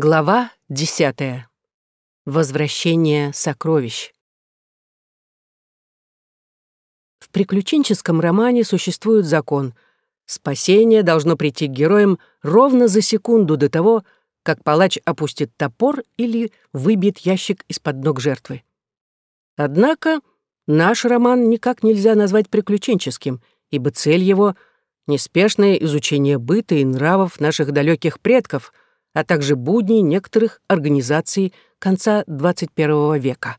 Глава десятая. Возвращение сокровищ. В приключенческом романе существует закон. Спасение должно прийти к героям ровно за секунду до того, как палач опустит топор или выбьет ящик из-под ног жертвы. Однако наш роман никак нельзя назвать приключенческим, ибо цель его — неспешное изучение быта и нравов наших далеких предков — а также будни некоторых организаций конца XXI века.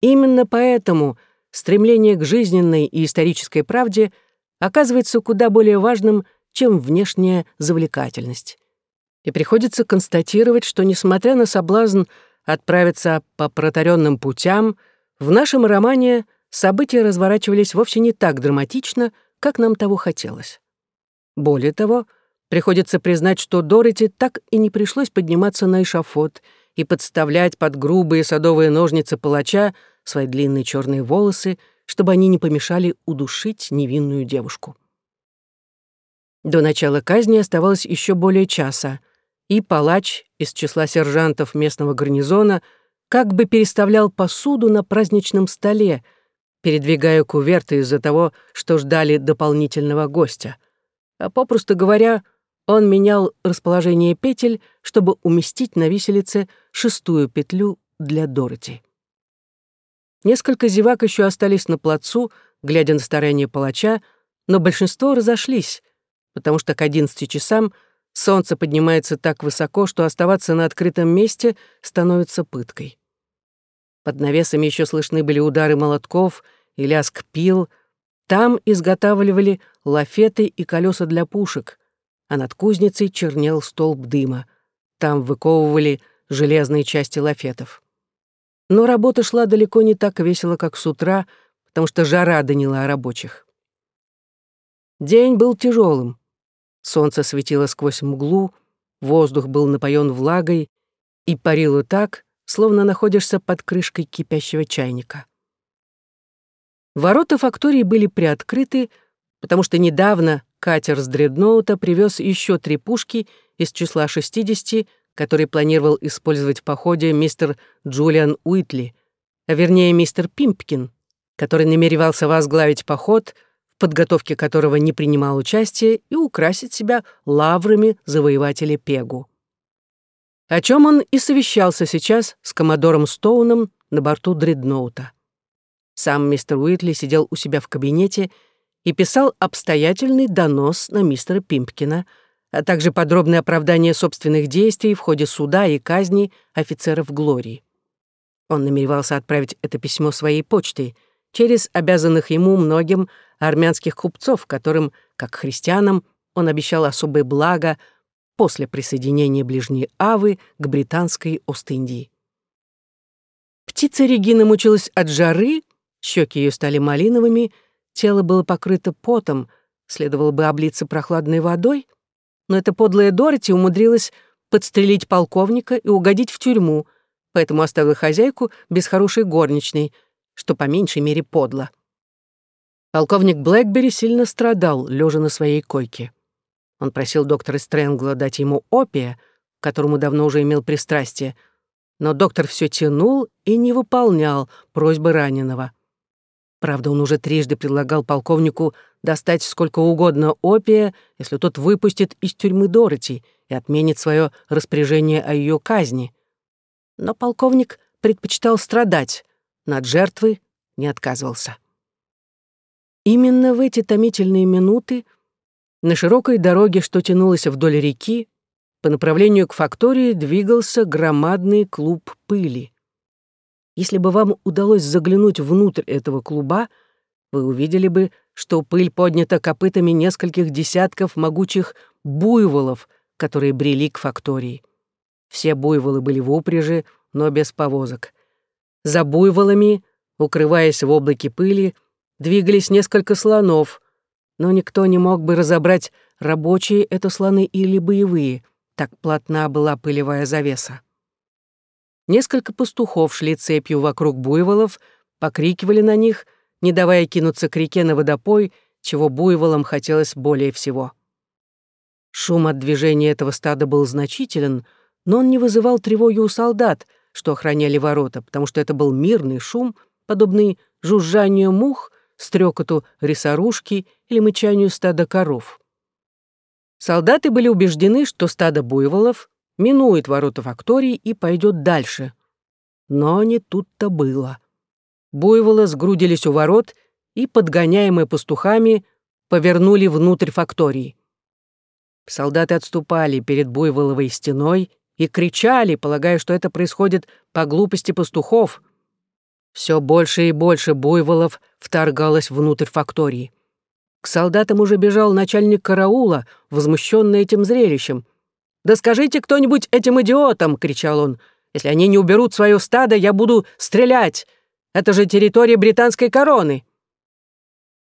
Именно поэтому стремление к жизненной и исторической правде оказывается куда более важным, чем внешняя завлекательность. И приходится констатировать, что, несмотря на соблазн отправиться по протаренным путям, в нашем романе события разворачивались вовсе не так драматично, как нам того хотелось. Более того, Приходится признать, что Дороти так и не пришлось подниматься на эшафот и подставлять под грубые садовые ножницы палача свои длинные черные волосы, чтобы они не помешали удушить невинную девушку. До начала казни оставалось еще более часа, и палач из числа сержантов местного гарнизона как бы переставлял посуду на праздничном столе, передвигая куверты из-за того, что ждали дополнительного гостя. А попросту говоря, он менял расположение петель, чтобы уместить на виселице шестую петлю для Дороти. Несколько зевак еще остались на плацу, глядя на старание палача, но большинство разошлись, потому что к одиннадцати часам солнце поднимается так высоко, что оставаться на открытом месте становится пыткой. Под навесами еще слышны были удары молотков и лязг пил. Там изготавливали лафеты и колеса для пушек — а над кузницей чернел столб дыма. Там выковывали железные части лафетов. Но работа шла далеко не так весело, как с утра, потому что жара доняла рабочих. День был тяжелым. Солнце светило сквозь мглу, воздух был напоен влагой и парило так, словно находишься под крышкой кипящего чайника. Ворота фактории были приоткрыты, потому что недавно катер с дредноута привез еще три пушки из числа 60, которые планировал использовать в походе мистер Джулиан Уитли, а вернее мистер Пимпкин, который намеревался возглавить поход, в подготовке которого не принимал участия, и украсить себя лаврами завоевателя Пегу. О чем он и совещался сейчас с коммодором Стоуном на борту дредноута. Сам мистер Уитли сидел у себя в кабинете писал обстоятельный донос на мистера Пимпкина, а также подробное оправдание собственных действий в ходе суда и казни офицеров Глории. Он намеревался отправить это письмо своей почтой через обязанных ему многим армянских купцов, которым, как христианам, он обещал особое благо после присоединения Ближней Авы к британской Ост-Индии. Птица Регина мучилась от жары, щеки ее стали малиновыми — Тело было покрыто потом, следовало бы облиться прохладной водой, но эта подлая Дороти умудрилась подстрелить полковника и угодить в тюрьму, поэтому оставила хозяйку без хорошей горничной, что по меньшей мере подло. Полковник Блэкбери сильно страдал, лежа на своей койке. Он просил доктора Стрэнгла дать ему опия, к которому давно уже имел пристрастие, но доктор все тянул и не выполнял просьбы раненого. Правда, он уже трижды предлагал полковнику достать сколько угодно опия, если тот выпустит из тюрьмы Дороти и отменит свое распоряжение о ее казни. Но полковник предпочитал страдать, над жертвой не отказывался. Именно в эти томительные минуты на широкой дороге, что тянулась вдоль реки, по направлению к фактории двигался громадный клуб пыли. Если бы вам удалось заглянуть внутрь этого клуба, вы увидели бы, что пыль поднята копытами нескольких десятков могучих буйволов, которые брели к фактории. Все буйволы были в упряжи, но без повозок. За буйволами, укрываясь в облаке пыли, двигались несколько слонов, но никто не мог бы разобрать, рабочие это слоны или боевые, так плотна была пылевая завеса. Несколько пастухов шли цепью вокруг буйволов, покрикивали на них, не давая кинуться к реке на водопой, чего буйволам хотелось более всего. Шум от движения этого стада был значителен, но он не вызывал тревоги у солдат, что охраняли ворота, потому что это был мирный шум, подобный жужжанию мух, стрекоту рисорушки или мычанию стада коров. Солдаты были убеждены, что стадо буйволов минует ворота фактории и пойдет дальше. Но не тут-то было. Буйволы сгрудились у ворот и, подгоняемые пастухами, повернули внутрь фактории. Солдаты отступали перед буйволовой стеной и кричали, полагая, что это происходит по глупости пастухов. Все больше и больше буйволов вторгалось внутрь фактории. К солдатам уже бежал начальник караула, возмущенный этим зрелищем. «Да скажите кто-нибудь этим идиотам!» — кричал он. «Если они не уберут свое стадо, я буду стрелять! Это же территория британской короны!»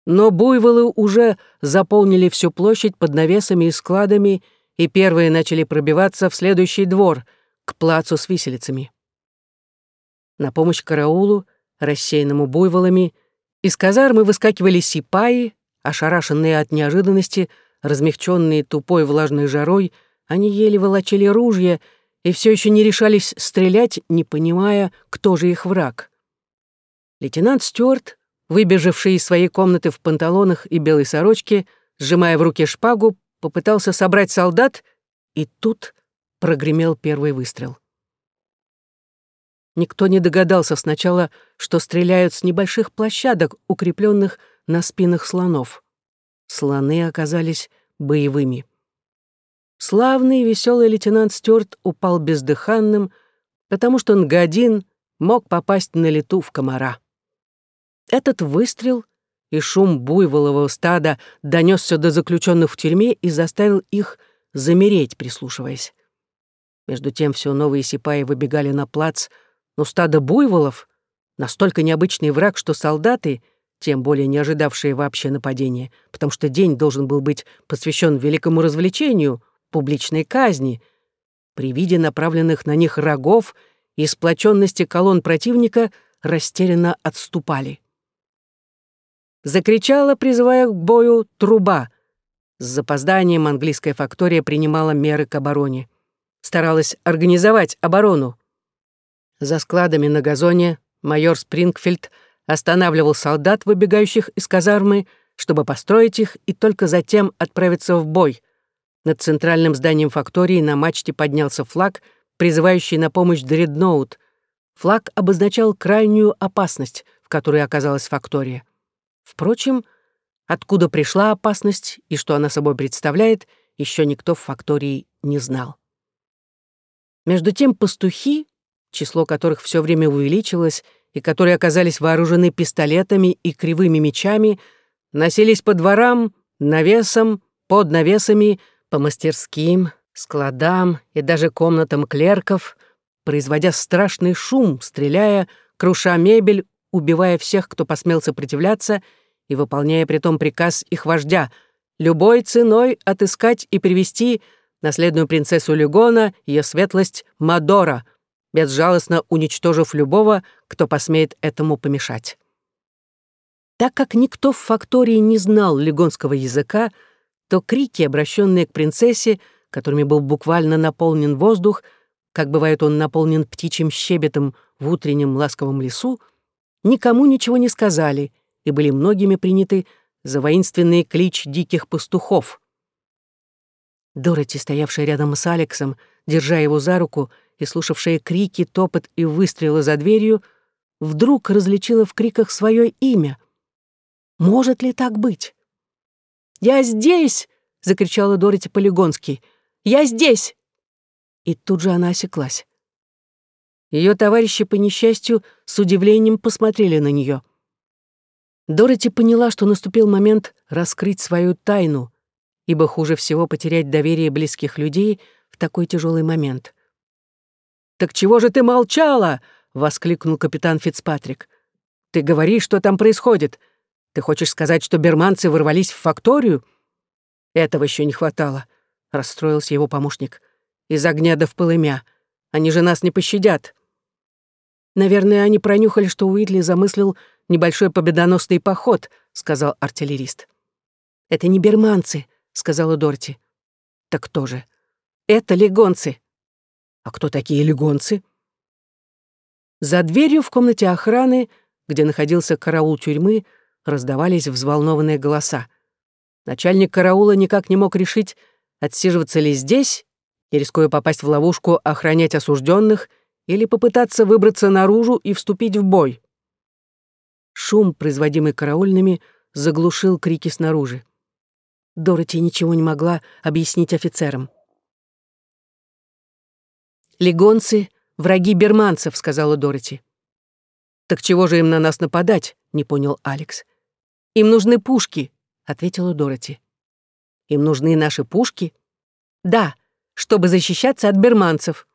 Но буйволы уже заполнили всю площадь под навесами и складами, и первые начали пробиваться в следующий двор, к плацу с виселицами. На помощь караулу, рассеянному буйволами, из казармы выскакивали сипаи, ошарашенные от неожиданности, размягченные тупой влажной жарой, они еле волочили ружья и все еще не решались стрелять, не понимая, кто же их враг. Лейтенант Стюарт выбежавший из своей комнаты в панталонах и белой сорочке, сжимая в руке шпагу, попытался собрать солдат, и тут прогремел первый выстрел. Никто не догадался сначала, что стреляют с небольших площадок, укрепленных на спинах слонов. Слоны оказались боевыми. Славный и веселый лейтенант Стюарт упал бездыханным, потому что Нгадин мог попасть на лету в комара. Этот выстрел и шум буйволового стада донесся до заключенных в тюрьме и заставил их замереть, прислушиваясь. Между тем все новые сипаи выбегали на плац, но стадо буйволов — настолько необычный враг, что солдаты, тем более не ожидавшие вообще нападения, потому что день должен был быть посвящен великому развлечению, публичной казни, при виде направленных на них рогов и сплоченности колонн противника растерянно отступали. Закричала, призывая к бою, труба. С запозданием английская фактория принимала меры к обороне. Старалась организовать оборону. За складами на газоне майор Спрингфильд останавливал солдат, выбегающих из казармы, чтобы построить их и только затем отправиться в бой. Над центральным зданием фактории на мачте поднялся флаг, призывающий на помощь дредноут. Флаг обозначал крайнюю опасность, в которой оказалась фактория. Впрочем, откуда пришла опасность и что она собой представляет, еще никто в фактории не знал. Между тем пастухи, число которых все время увеличилось, и которые оказались вооружены пистолетами и кривыми мечами, носились по дворам, навесам, под навесами, по мастерским, складам и даже комнатам клерков, производя страшный шум, стреляя, круша мебель, убивая всех, кто посмел сопротивляться, и выполняя при том приказ их вождя любой ценой отыскать и привести наследную принцессу Люгона, ее светлость Мадора, безжалостно уничтожив любого, кто посмеет этому помешать. Так как никто в фактории не знал легонского языка, то крики, обращенные к принцессе, которыми был буквально наполнен воздух, как бывает он наполнен птичьим щебетом в утреннем ласковом лесу, никому ничего не сказали и были многими приняты за воинственный клич диких пастухов. Дороти, стоявшая рядом с Алексом, держа его за руку и слушавшая крики, топот и выстрелы за дверью, вдруг различила в криках свое имя. Может ли так быть? «Я здесь!» — закричала Дороти Полигонский. «Я здесь!» И тут же она осеклась. Ее товарищи, по несчастью, с удивлением посмотрели на нее. Дороти поняла, что наступил момент раскрыть свою тайну, ибо хуже всего потерять доверие близких людей в такой тяжелый момент. «Так чего же ты молчала?» — воскликнул капитан Фицпатрик. «Ты говоришь, что там происходит. Ты хочешь сказать, что берманцы ворвались в факторию?» «Этого еще не хватало», — расстроился его помощник. «Из огня до в полымя. Они же нас не пощадят». Наверное, они пронюхали, что Уитли замыслил небольшой победоносный поход», — сказал артиллерист. «Это не берманцы», — сказала Дорти. «Так кто же? Это легонцы». А кто такие легонцы? За дверью в комнате охраны, где находился караул тюрьмы, раздавались взволнованные голоса. Начальник караула никак не мог решить, отсиживаться ли здесь и, рискуя попасть в ловушку, охранять осужденных или попытаться выбраться наружу и вступить в бой. Шум, производимый караульными, заглушил крики снаружи. Дороти ничего не могла объяснить офицерам. «Легонцы — враги берманцев», — сказала Дороти. «Так чего же им на нас нападать?» — не понял Алекс. «Им нужны пушки», — ответила Дороти. «Им нужны наши пушки?» «Да, чтобы защищаться от берманцев».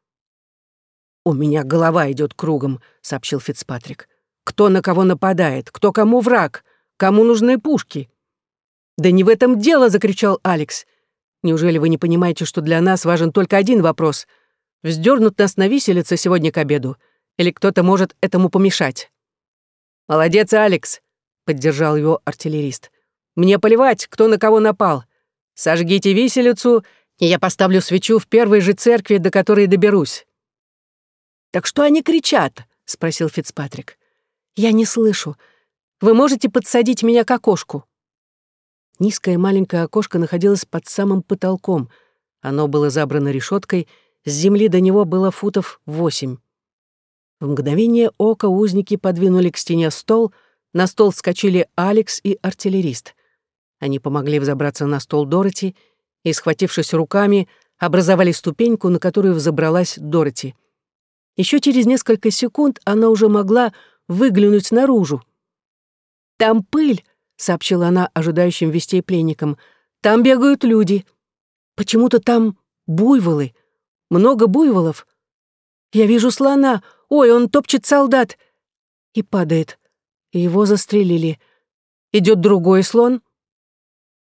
«У меня голова идет кругом», — сообщил Фицпатрик. «Кто на кого нападает? Кто кому враг? Кому нужны пушки?» «Да не в этом дело!» — закричал Алекс. «Неужели вы не понимаете, что для нас важен только один вопрос? Вздернут нас на виселице сегодня к обеду? Или кто-то может этому помешать?» «Молодец, Алекс!» — поддержал его артиллерист. «Мне поливать, кто на кого напал. Сожгите виселицу, и я поставлю свечу в первой же церкви, до которой доберусь». «Так что они кричат?» — спросил Фицпатрик. «Я не слышу. Вы можете подсадить меня к окошку?» Низкое маленькое окошко находилось под самым потолком. Оно было забрано решеткой, с земли до него было футов восемь. В мгновение ока узники подвинули к стене стол, на стол скочили Алекс и артиллерист. Они помогли взобраться на стол Дороти и, схватившись руками, образовали ступеньку, на которую взобралась Дороти. Еще через несколько секунд она уже могла выглянуть наружу. «Там пыль!» — сообщила она ожидающим вестей пленникам. «Там бегают люди. Почему-то там буйволы. Много буйволов. Я вижу слона. Ой, он топчет солдат!» И падает. Его застрелили. Идет другой слон.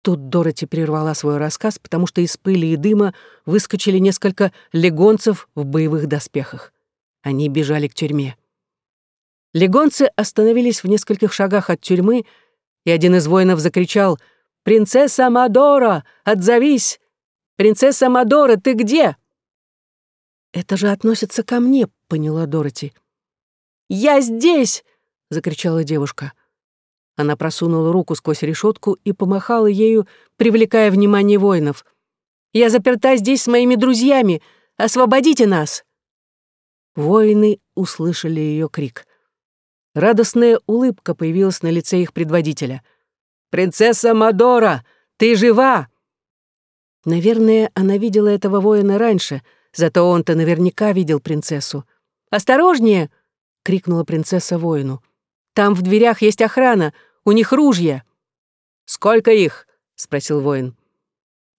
Тут Дороти прервала свой рассказ, потому что из пыли и дыма выскочили несколько легонцев в боевых доспехах. Они бежали к тюрьме. Легонцы остановились в нескольких шагах от тюрьмы, и один из воинов закричал «Принцесса Мадора, отзовись! Принцесса Мадора, ты где?» «Это же относится ко мне», — поняла Дороти. «Я здесь!» — закричала девушка. Она просунула руку сквозь решетку и помахала ею, привлекая внимание воинов. «Я заперта здесь с моими друзьями! Освободите нас!» Воины услышали ее крик. Радостная улыбка появилась на лице их предводителя. «Принцесса Мадора, ты жива!» Наверное, она видела этого воина раньше, зато он-то наверняка видел принцессу. «Осторожнее!» — крикнула принцесса воину. «Там в дверях есть охрана, у них ружья». «Сколько их?» — спросил воин.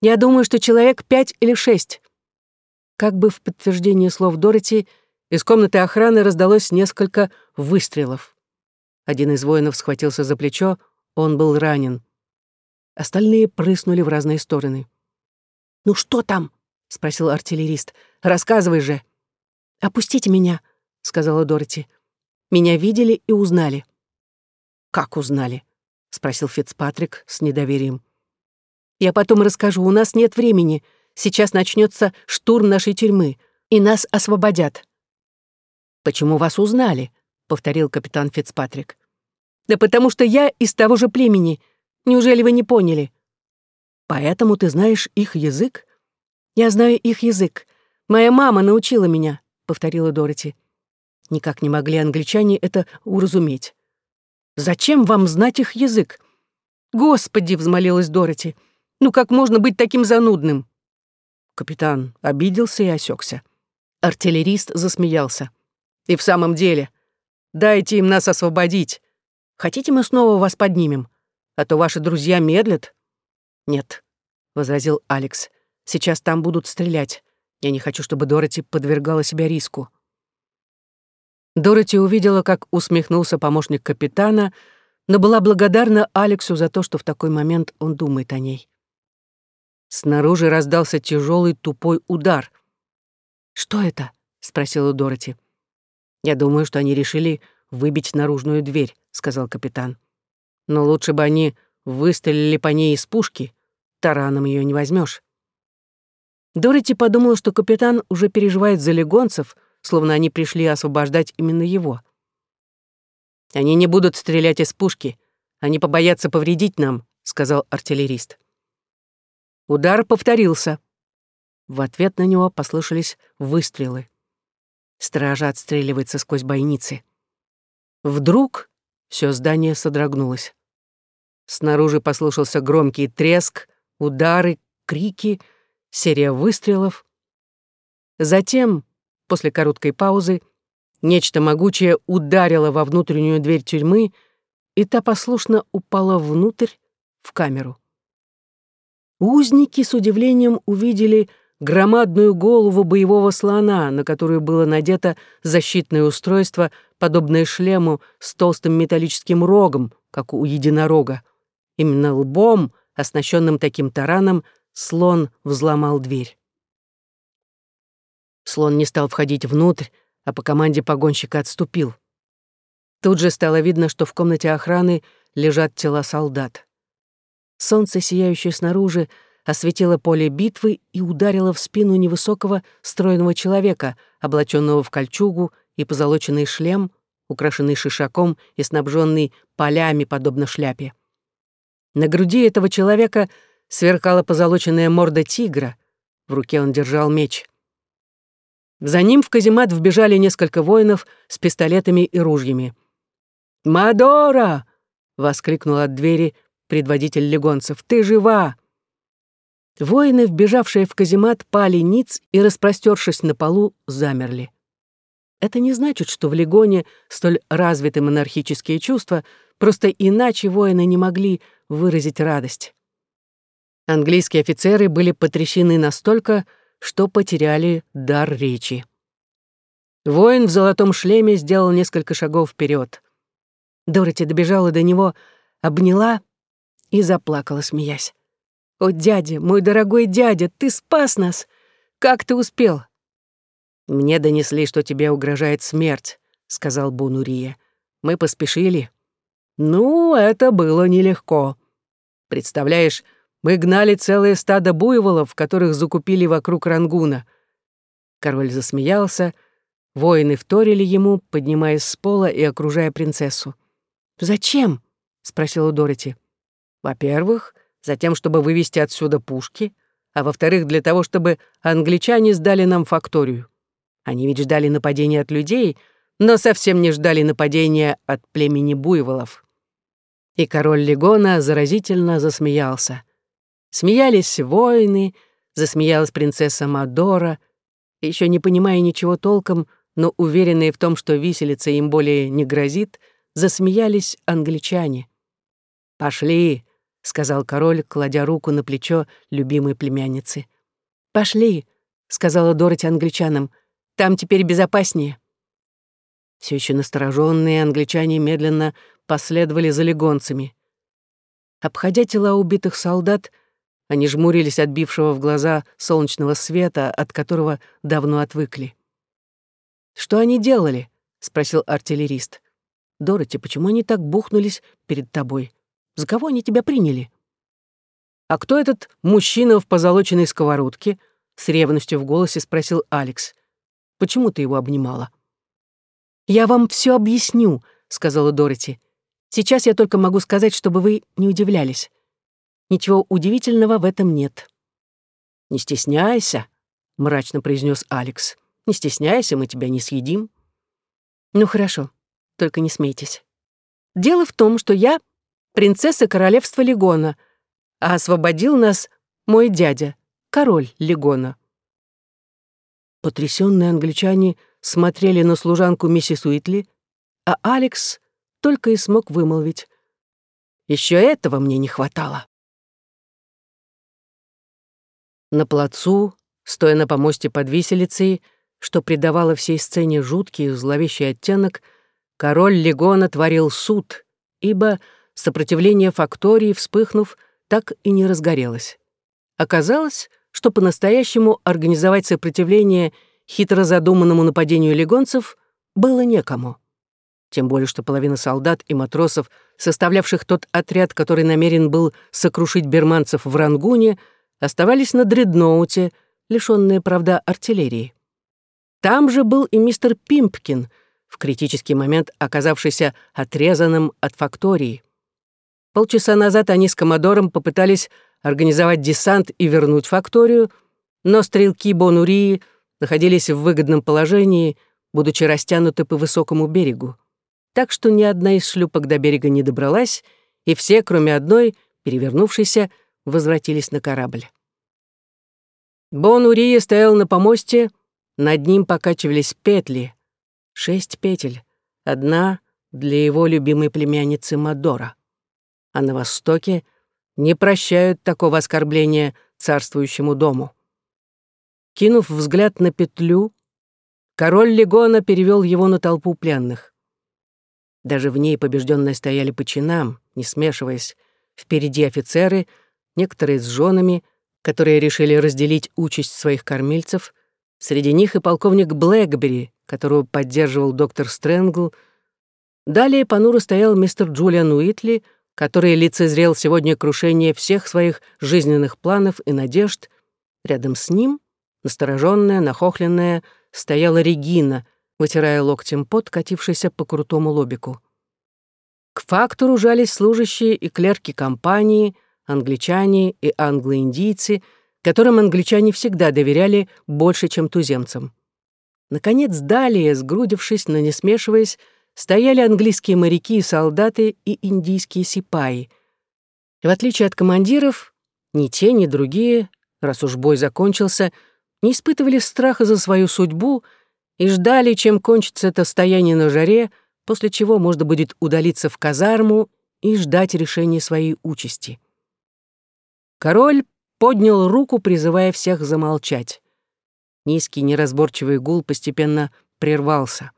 «Я думаю, что человек пять или шесть». Как бы в подтверждение слов Дороти, из комнаты охраны раздалось несколько выстрелов. Один из воинов схватился за плечо, он был ранен. Остальные прыснули в разные стороны. «Ну что там?» — спросил артиллерист. «Рассказывай же». «Опустите меня», — сказала Дороти. «Меня видели и узнали». «Как узнали?» — спросил Фицпатрик с недоверием. «Я потом расскажу, у нас нет времени. Сейчас начнется штурм нашей тюрьмы, и нас освободят». «Почему вас узнали?» — повторил капитан Фицпатрик. «Да потому что я из того же племени. Неужели вы не поняли?» «Поэтому ты знаешь их язык?» «Я знаю их язык. Моя мама научила меня», — повторила Дороти. Никак не могли англичане это уразуметь. «Зачем вам знать их язык?» «Господи!» — взмолилась Дороти. «Ну как можно быть таким занудным?» Капитан обиделся и осекся. Артиллерист засмеялся. И в самом деле, дайте им нас освободить. Хотите, мы снова вас поднимем? А то ваши друзья медлят». «Нет», — возразил Алекс. «Сейчас там будут стрелять. Я не хочу, чтобы Дороти подвергала себя риску». Дороти увидела, как усмехнулся помощник капитана, но была благодарна Алексу за то, что в такой момент он думает о ней. Снаружи раздался тяжелый тупой удар. «Что это?» — спросила Дороти. «Я думаю, что они решили выбить наружную дверь», — сказал капитан. «Но лучше бы они выстрелили по ней из пушки. Тараном ее не возьмешь. Дороти подумала, что капитан уже переживает за легонцев, словно они пришли освобождать именно его. «Они не будут стрелять из пушки. Они побоятся повредить нам», — сказал артиллерист. Удар повторился. В ответ на него послышались выстрелы. Стража отстреливается сквозь бойницы. Вдруг все здание содрогнулось. Снаружи послышался громкий треск, удары, крики, серия выстрелов. Затем, после короткой паузы, нечто могучее ударило во внутреннюю дверь тюрьмы, и та послушно упала внутрь, в камеру. Узники с удивлением увидели громадную голову боевого слона, на которую было надето защитное устройство, подобное шлему с толстым металлическим рогом, как у единорога. Именно лбом, оснащенным таким тараном, слон взломал дверь. Слон не стал входить внутрь, а по команде погонщика отступил. Тут же стало видно, что в комнате охраны лежат тела солдат. Солнце, сияющее снаружи, осветило поле битвы и ударило в спину невысокого стройного человека, облаченного в кольчугу и позолоченный шлем, украшенный шишаком и снабженный полями, подобно шляпе. На груди этого человека сверкала позолоченная морда тигра, в руке он держал меч. За ним в каземат вбежали несколько воинов с пистолетами и ружьями. «Мадора!» — воскликнул от двери предводитель легонцев. «Ты жива!» Воины, вбежавшие в каземат, пали ниц и, распростершись на полу, замерли. Это не значит, что в Легоне столь развиты монархические чувства, просто иначе воины не могли выразить радость. Английские офицеры были потрясены настолько, что потеряли дар речи. Воин в золотом шлеме сделал несколько шагов вперед. Дороти добежала до него, обняла и заплакала, смеясь. «О, дядя, мой дорогой дядя, ты спас нас! Как ты успел?» «Мне донесли, что тебе угрожает смерть», — сказал Бунурия. «Мы поспешили». «Ну, это было нелегко. Представляешь, мы гнали целое стадо буйволов, которых закупили вокруг Рангуна». Король засмеялся, воины вторили ему, поднимаясь с пола и окружая принцессу. «Зачем?» — спросила Дороти. «Во-первых, затем, чтобы вывести отсюда пушки, а во-вторых, для того, чтобы англичане сдали нам факторию. Они ведь ждали нападения от людей, но совсем не ждали нападения от племени буйволов. И король Легона заразительно засмеялся. Смеялись воины, засмеялась принцесса Мадора, еще не понимая ничего толком, но уверенные в том, что виселица им более не грозит, засмеялись англичане. «Пошли, — сказал король, кладя руку на плечо любимой племянницы. «Пошли», — сказала Дороти англичанам, — «там теперь безопаснее». Все еще настороженные англичане медленно последовали за легонцами. Обходя тела убитых солдат, они жмурились от бившего в глаза солнечного света, от которого давно отвыкли. «Что они делали?» — спросил артиллерист. «Дороти, почему они так бухнулись перед тобой?» За кого они тебя приняли? А кто этот мужчина в позолоченной сковородке? С ревностью в голосе спросил Алекс. Почему ты его обнимала? Я вам все объясню, сказала Дороти. Сейчас я только могу сказать, чтобы вы не удивлялись. Ничего удивительного в этом нет. Не стесняйся, мрачно произнес Алекс. Не стесняйся, мы тебя не съедим. Ну хорошо, только не смейтесь. Дело в том, что я принцесса королевства Легона, а освободил нас мой дядя, король Легона. Потрясенные англичане смотрели на служанку миссис Уитли, а Алекс только и смог вымолвить. Еще этого мне не хватало. На плацу, стоя на помосте под виселицей, что придавало всей сцене жуткий и зловещий оттенок, король Легона творил суд, ибо сопротивление фактории, вспыхнув, так и не разгорелось. Оказалось, что по-настоящему организовать сопротивление хитро задуманному нападению легонцев было некому. Тем более, что половина солдат и матросов, составлявших тот отряд, который намерен был сокрушить берманцев в Рангуне, оставались на дредноуте, лишённые, правда, артиллерии. Там же был и мистер Пимпкин, в критический момент оказавшийся отрезанным от фактории. Полчаса назад они с Комодором попытались организовать десант и вернуть факторию, но стрелки Бонурии находились в выгодном положении, будучи растянуты по высокому берегу. Так что ни одна из шлюпок до берега не добралась, и все, кроме одной, перевернувшейся, возвратились на корабль. Бонурия стоял на помосте, над ним покачивались петли. Шесть петель. Одна для его любимой племянницы Мадора. А на Востоке не прощают такого оскорбления царствующему дому. Кинув взгляд на петлю, король Легона перевел его на толпу пленных. Даже в ней побежденные стояли по чинам, не смешиваясь. Впереди офицеры, некоторые с женами, которые решили разделить участь своих кормильцев. Среди них и полковник Блэкбери, которого поддерживал доктор Стрэнгл. Далее понуро стоял мистер Джулиан Уитли, который лицезрел сегодня крушение всех своих жизненных планов и надежд. Рядом с ним, настороженная, нахохленная, стояла Регина, вытирая локтем пот, катившийся по крутому лобику. К фактору жались служащие и клерки компании, англичане и англоиндийцы, которым англичане всегда доверяли больше, чем туземцам. Наконец, далее, сгрудившись, но не смешиваясь, стояли английские моряки и солдаты и индийские сипаи. И в отличие от командиров, ни те, ни другие, раз уж бой закончился, не испытывали страха за свою судьбу и ждали, чем кончится это стояние на жаре, после чего можно будет удалиться в казарму и ждать решения своей участи. Король поднял руку, призывая всех замолчать. Низкий неразборчивый гул постепенно прервался.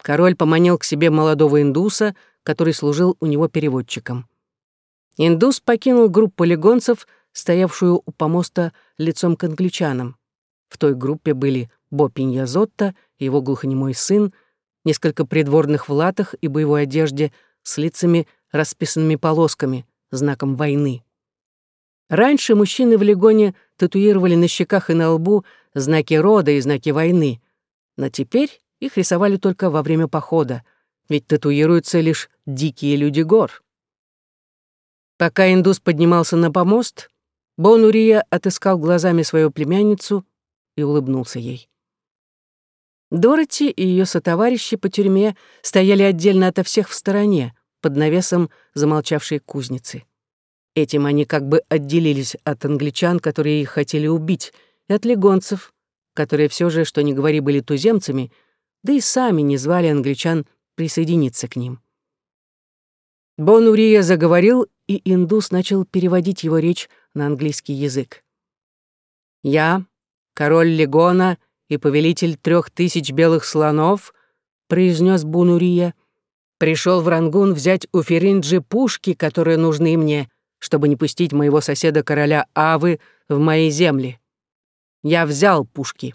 Король поманил к себе молодого индуса, который служил у него переводчиком. Индус покинул группу легонцев, стоявшую у помоста лицом к англичанам. В той группе были Бо Пиньязотто, его глухонемой сын, несколько придворных в латах и боевой одежде с лицами, расписанными полосками, знаком войны. Раньше мужчины в Легоне татуировали на щеках и на лбу знаки рода и знаки войны, но теперь их рисовали только во время похода, ведь татуируются лишь дикие люди гор. Пока индус поднимался на помост, Бонурия отыскал глазами свою племянницу и улыбнулся ей. Дороти и ее сотоварищи по тюрьме стояли отдельно ото всех в стороне, под навесом замолчавшей кузницы. Этим они как бы отделились от англичан, которые их хотели убить, и от легонцев, которые все же, что ни говори, были туземцами, да и сами не звали англичан присоединиться к ним. Бон Урия заговорил, и индус начал переводить его речь на английский язык. «Я, король Легона и повелитель трех тысяч белых слонов, произнес Бунурия, пришел в Рангун взять у Феринджи пушки, которые нужны мне, чтобы не пустить моего соседа короля Авы в мои земли. Я взял пушки.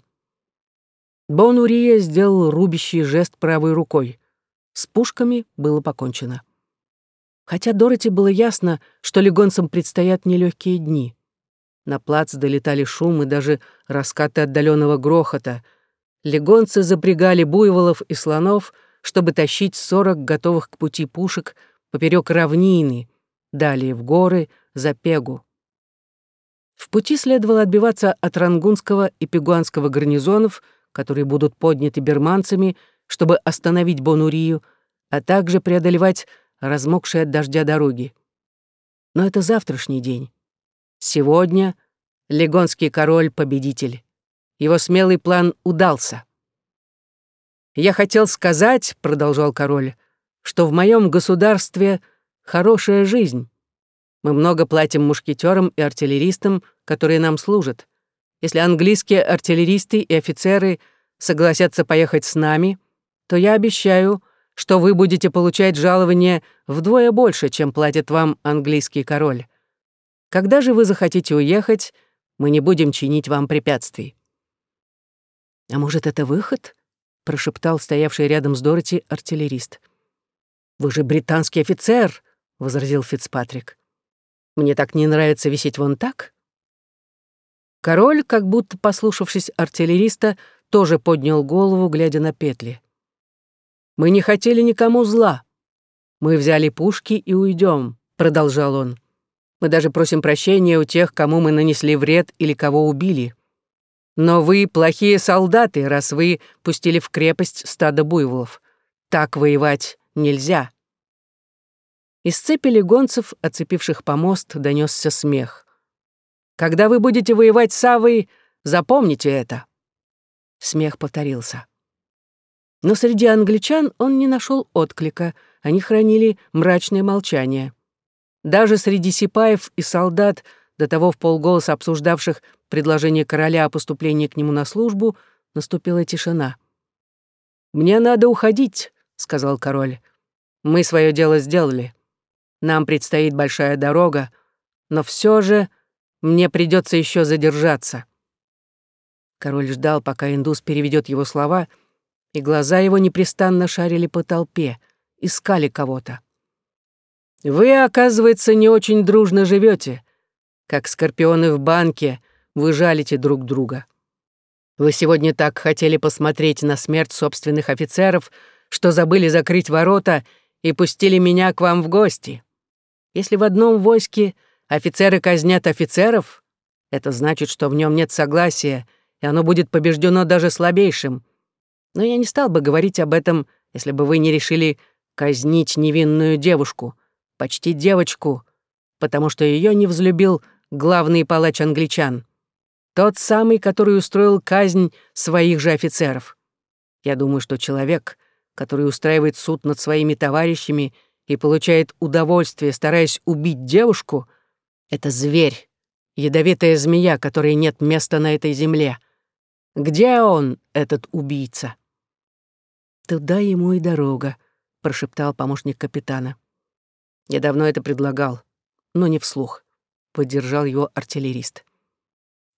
Бонурия сделал рубящий жест правой рукой. С пушками было покончено. Хотя Дороти было ясно, что легонцам предстоят нелегкие дни. На плац долетали шум и даже раскаты отдаленного грохота. Легонцы запрягали буйволов и слонов, чтобы тащить сорок готовых к пути пушек поперек равнины, далее в горы, за Пегу. В пути следовало отбиваться от рангунского и пегуанского гарнизонов, которые будут подняты берманцами, чтобы остановить Бонурию, а также преодолевать размокшие от дождя дороги. Но это завтрашний день. Сегодня Легонский король — победитель. Его смелый план удался. «Я хотел сказать, — продолжал король, — что в моем государстве хорошая жизнь. Мы много платим мушкетерам и артиллеристам, которые нам служат. Если английские артиллеристы и офицеры согласятся поехать с нами, то я обещаю, что вы будете получать жалование вдвое больше, чем платит вам английский король. Когда же вы захотите уехать, мы не будем чинить вам препятствий». «А может, это выход?» — прошептал стоявший рядом с Дороти артиллерист. «Вы же британский офицер!» — возразил Фицпатрик. «Мне так не нравится висеть вон так». Король, как будто послушавшись артиллериста, тоже поднял голову, глядя на петли. «Мы не хотели никому зла. Мы взяли пушки и уйдем», — продолжал он. «Мы даже просим прощения у тех, кому мы нанесли вред или кого убили. Но вы плохие солдаты, раз вы пустили в крепость стадо буйволов. Так воевать нельзя». Из цепи легонцев, оцепивших помост, донесся смех. «Когда вы будете воевать с Авой, запомните это». Смех повторился. Но среди англичан он не нашел отклика, они хранили мрачное молчание. Даже среди сипаев и солдат, до того в полголоса обсуждавших предложение короля о поступлении к нему на службу, наступила тишина. «Мне надо уходить», — сказал король. «Мы свое дело сделали. Нам предстоит большая дорога, но все же мне придется еще задержаться». Король ждал, пока индус переведет его слова, и глаза его непрестанно шарили по толпе, искали кого-то. «Вы, оказывается, не очень дружно живете, как скорпионы в банке, вы жалите друг друга. Вы сегодня так хотели посмотреть на смерть собственных офицеров, что забыли закрыть ворота и пустили меня к вам в гости. Если в одном войске офицеры казнят офицеров, это значит, что в нем нет согласия — и оно будет побеждено даже слабейшим. Но я не стал бы говорить об этом, если бы вы не решили казнить невинную девушку, почти девочку, потому что ее не взлюбил главный палач англичан. Тот самый, который устроил казнь своих же офицеров. Я думаю, что человек, который устраивает суд над своими товарищами и получает удовольствие, стараясь убить девушку, это зверь, ядовитая змея, которой нет места на этой земле — где он, этот убийца?» «Туда ему и дорога», — прошептал помощник капитана. «Я давно это предлагал, но не вслух», — поддержал его артиллерист.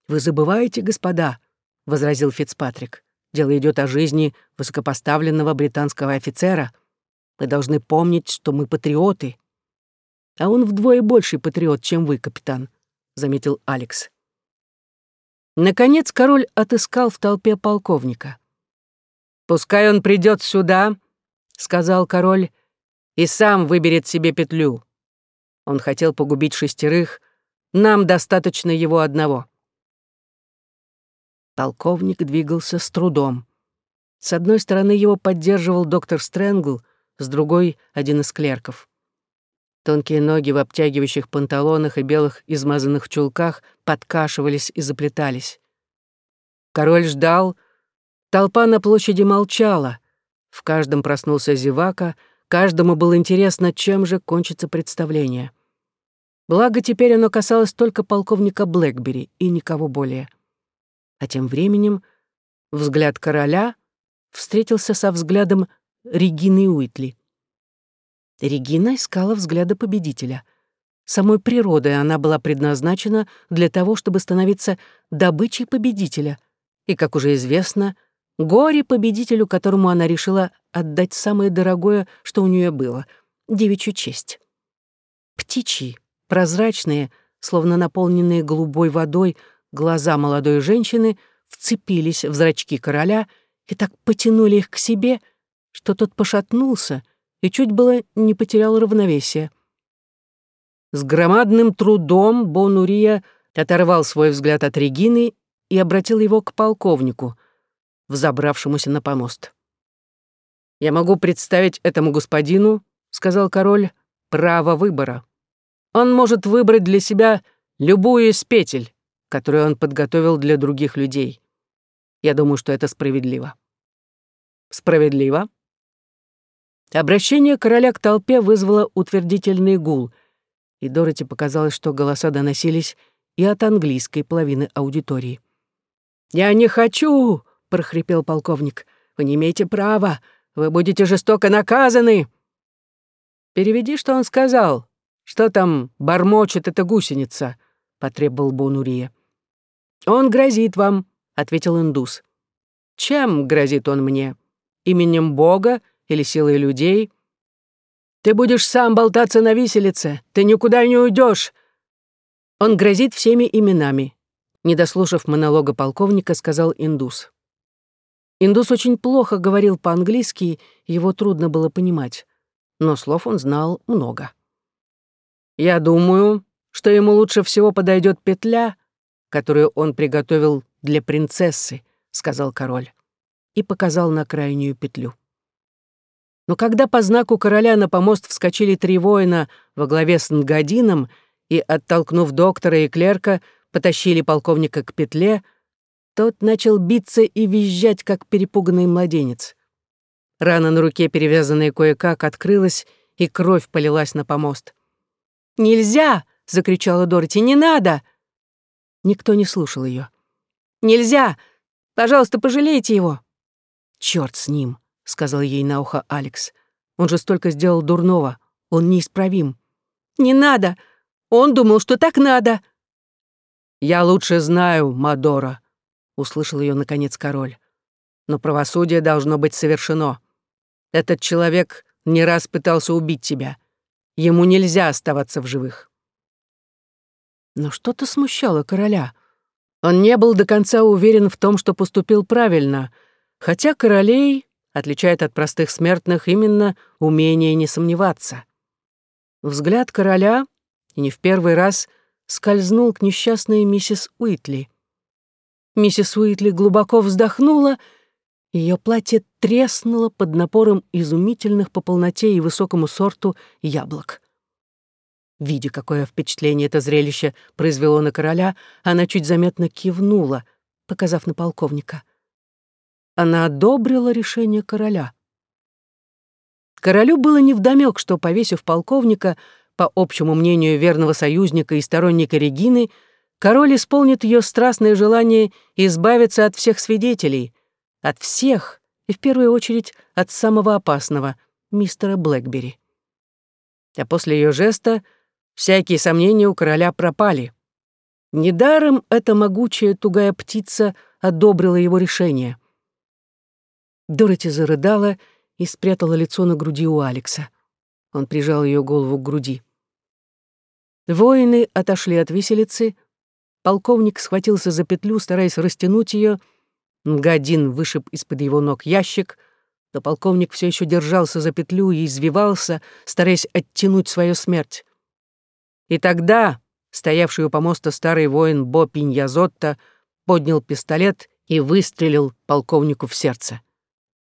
«Вы забываете, господа», — возразил Фицпатрик. «Дело идет о жизни высокопоставленного британского офицера. Мы должны помнить, что мы патриоты». «А он вдвое больший патриот, чем вы, капитан», — заметил Алекс. Наконец король отыскал в толпе полковника. «Пускай он придет сюда», — сказал король, — «и сам выберет себе петлю. Он хотел погубить шестерых, нам достаточно его одного». Полковник двигался с трудом. С одной стороны его поддерживал доктор Стрэнгл, с другой — один из клерков. Тонкие ноги в обтягивающих панталонах и белых измазанных чулках подкашивались и заплетались. Король ждал. Толпа на площади молчала. В каждом проснулся зевака, каждому было интересно, чем же кончится представление. Благо, теперь оно касалось только полковника Блэкбери и никого более. А тем временем взгляд короля встретился со взглядом Регины Уитли. Регина искала взгляда победителя. Самой природой она была предназначена для того, чтобы становиться добычей победителя. И, как уже известно, горе победителю, которому она решила отдать самое дорогое, что у нее было — девичью честь. Птичьи, прозрачные, словно наполненные голубой водой, глаза молодой женщины вцепились в зрачки короля и так потянули их к себе, что тот пошатнулся — и чуть было не потерял равновесие. С громадным трудом Бонурия оторвал свой взгляд от Регины и обратил его к полковнику, взобравшемуся на помост. «Я могу представить этому господину, — сказал король, — право выбора. Он может выбрать для себя любую из петель, которую он подготовил для других людей. Я думаю, что это справедливо». «Справедливо?» Обращение короля к толпе вызвало утвердительный гул, и Дороти показалось, что голоса доносились и от английской половины аудитории. «Я не хочу!» — прохрипел полковник. «Вы не имеете права! Вы будете жестоко наказаны!» «Переведи, что он сказал. Что там бормочет эта гусеница?» — потребовал Бонурия. «Он грозит вам», — ответил индус. «Чем грозит он мне? Именем Бога или силой людей. Ты будешь сам болтаться на виселице, ты никуда не уйдешь. Он грозит всеми именами. Не дослушав монолога полковника, сказал индус. Индус очень плохо говорил по-английски, его трудно было понимать, но слов он знал много. «Я думаю, что ему лучше всего подойдет петля, которую он приготовил для принцессы», — сказал король, и показал на крайнюю петлю. Но когда по знаку короля на помост вскочили три воина во главе с Нгадином и, оттолкнув доктора и клерка, потащили полковника к петле, тот начал биться и визжать, как перепуганный младенец. Рана на руке, перевязанная кое-как, открылась, и кровь полилась на помост. «Нельзя!» — закричала Дороти. «Не надо!» Никто не слушал ее. «Нельзя! Пожалуйста, пожалейте его!» «Чёрт с ним!» — сказал ей на ухо Алекс. «Он же столько сделал дурного. Он неисправим». «Не надо! Он думал, что так надо!» «Я лучше знаю, Мадора», — услышал ее наконец король. «Но правосудие должно быть совершено. Этот человек не раз пытался убить тебя. Ему нельзя оставаться в живых». Но что-то смущало короля. Он не был до конца уверен в том, что поступил правильно, хотя королей отличает от простых смертных именно умение не сомневаться. Взгляд короля, и не в первый раз, скользнул к несчастной миссис Уитли. Миссис Уитли глубоко вздохнула, ее платье треснуло под напором изумительных по полноте и высокому сорту яблок. Видя, какое впечатление это зрелище произвело на короля, она чуть заметно кивнула, показав на полковника — она одобрила решение короля. Королю было невдомёк, что, повесив полковника, по общему мнению верного союзника и сторонника Регины, король исполнит ее страстное желание избавиться от всех свидетелей, от всех, и в первую очередь от самого опасного, мистера Блэкбери. А после ее жеста всякие сомнения у короля пропали. Недаром эта могучая тугая птица одобрила его решение. Дороти зарыдала и спрятала лицо на груди у Алекса. Он прижал ее голову к груди. Воины отошли от виселицы. Полковник схватился за петлю, стараясь растянуть ее. Нгадин вышиб из-под его ног ящик, но полковник все еще держался за петлю и извивался, стараясь оттянуть свою смерть. И тогда стоявший у помоста старый воин Бо Пиньязотто поднял пистолет и выстрелил полковнику в сердце.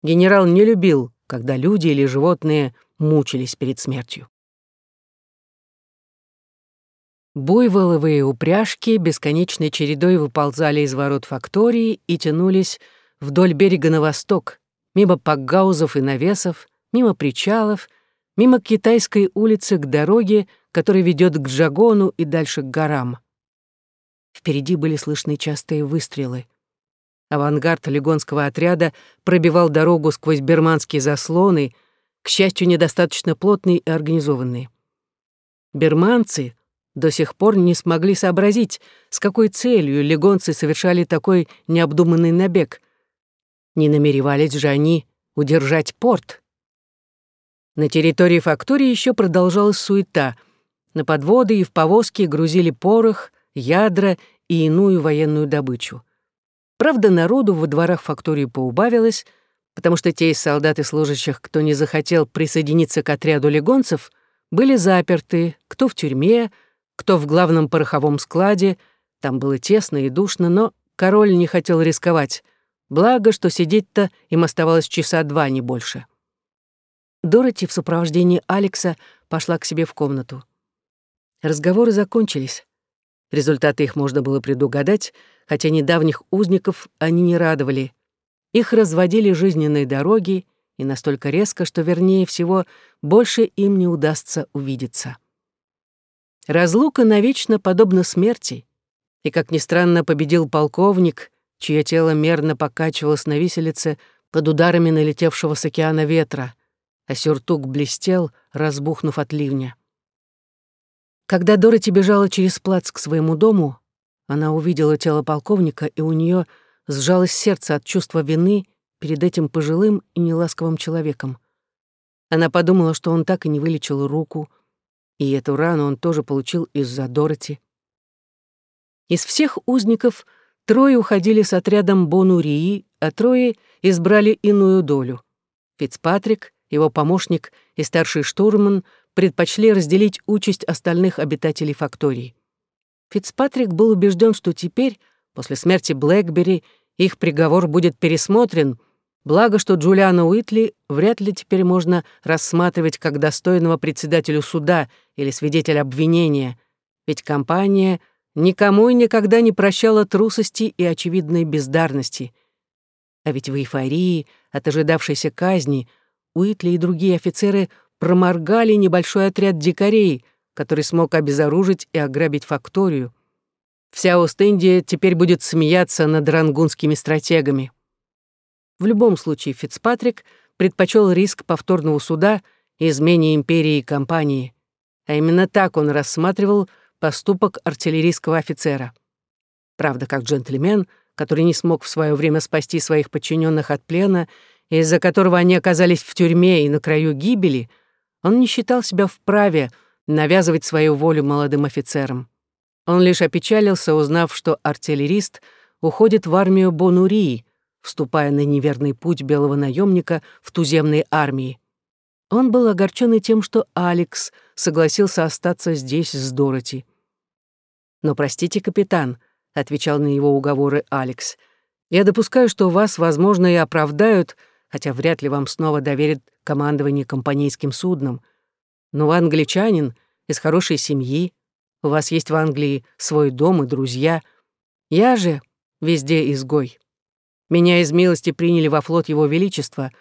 Генерал не любил, когда люди или животные мучились перед смертью. Буйволовые упряжки бесконечной чередой выползали из ворот фактории и тянулись вдоль берега на восток, мимо пакгаузов и навесов, мимо причалов, мимо китайской улицы к дороге, которая ведет к Джагону и дальше к горам. Впереди были слышны частые выстрелы. Авангард легонского отряда пробивал дорогу сквозь берманские заслоны, к счастью, недостаточно плотные и организованные. Берманцы до сих пор не смогли сообразить, с какой целью легонцы совершали такой необдуманный набег. Не намеревались же они удержать порт. На территории фактории еще продолжалась суета. На подводы и в повозки грузили порох, ядра и иную военную добычу. Правда, народу во дворах фактории поубавилось, потому что те из солдат и служащих, кто не захотел присоединиться к отряду легонцев, были заперты, кто в тюрьме, кто в главном пороховом складе, там было тесно и душно, но король не хотел рисковать, благо, что сидеть-то им оставалось часа два, не больше. Дороти в сопровождении Алекса пошла к себе в комнату. Разговоры закончились. Результаты их можно было предугадать — хотя недавних узников они не радовали. Их разводили жизненные дороги, и настолько резко, что, вернее всего, больше им не удастся увидеться. Разлука навечно подобна смерти, и, как ни странно, победил полковник, чье тело мерно покачивалось на виселице под ударами налетевшего с океана ветра, а сюртук блестел, разбухнув от ливня. Когда Дороти бежала через плац к своему дому, она увидела тело полковника, и у нее сжалось сердце от чувства вины перед этим пожилым и неласковым человеком. Она подумала, что он так и не вылечил руку, и эту рану он тоже получил из-за Дороти. Из всех узников трое уходили с отрядом Бонурии, а трое избрали иную долю. Фицпатрик, его помощник и старший штурман предпочли разделить участь остальных обитателей фактории. Фицпатрик был убежден, что теперь, после смерти Блэкбери, их приговор будет пересмотрен, благо что Джулиана Уитли вряд ли теперь можно рассматривать как достойного председателю суда или свидетеля обвинения, ведь компания никому и никогда не прощала трусости и очевидной бездарности. А ведь в эйфории от ожидавшейся казни Уитли и другие офицеры проморгали небольшой отряд дикарей, который смог обезоружить и ограбить факторию. Вся Ост-Индия теперь будет смеяться над рангунскими стратегами. В любом случае Фицпатрик предпочел риск повторного суда и измене империи и компании. А именно так он рассматривал поступок артиллерийского офицера. Правда, как джентльмен, который не смог в свое время спасти своих подчиненных от плена, из-за которого они оказались в тюрьме и на краю гибели, он не считал себя вправе навязывать свою волю молодым офицерам. Он лишь опечалился, узнав, что артиллерист уходит в армию Бонурии, вступая на неверный путь белого наемника в туземной армии. Он был огорчен и тем, что Алекс согласился остаться здесь с Дороти. «Но простите, капитан», — отвечал на его уговоры Алекс, «я допускаю, что вас, возможно, и оправдают, хотя вряд ли вам снова доверят командование компанейским судном. Но вы англичанин, из хорошей семьи, у вас есть в Англии свой дом и друзья. Я же везде изгой. Меня из милости приняли во флот Его Величества,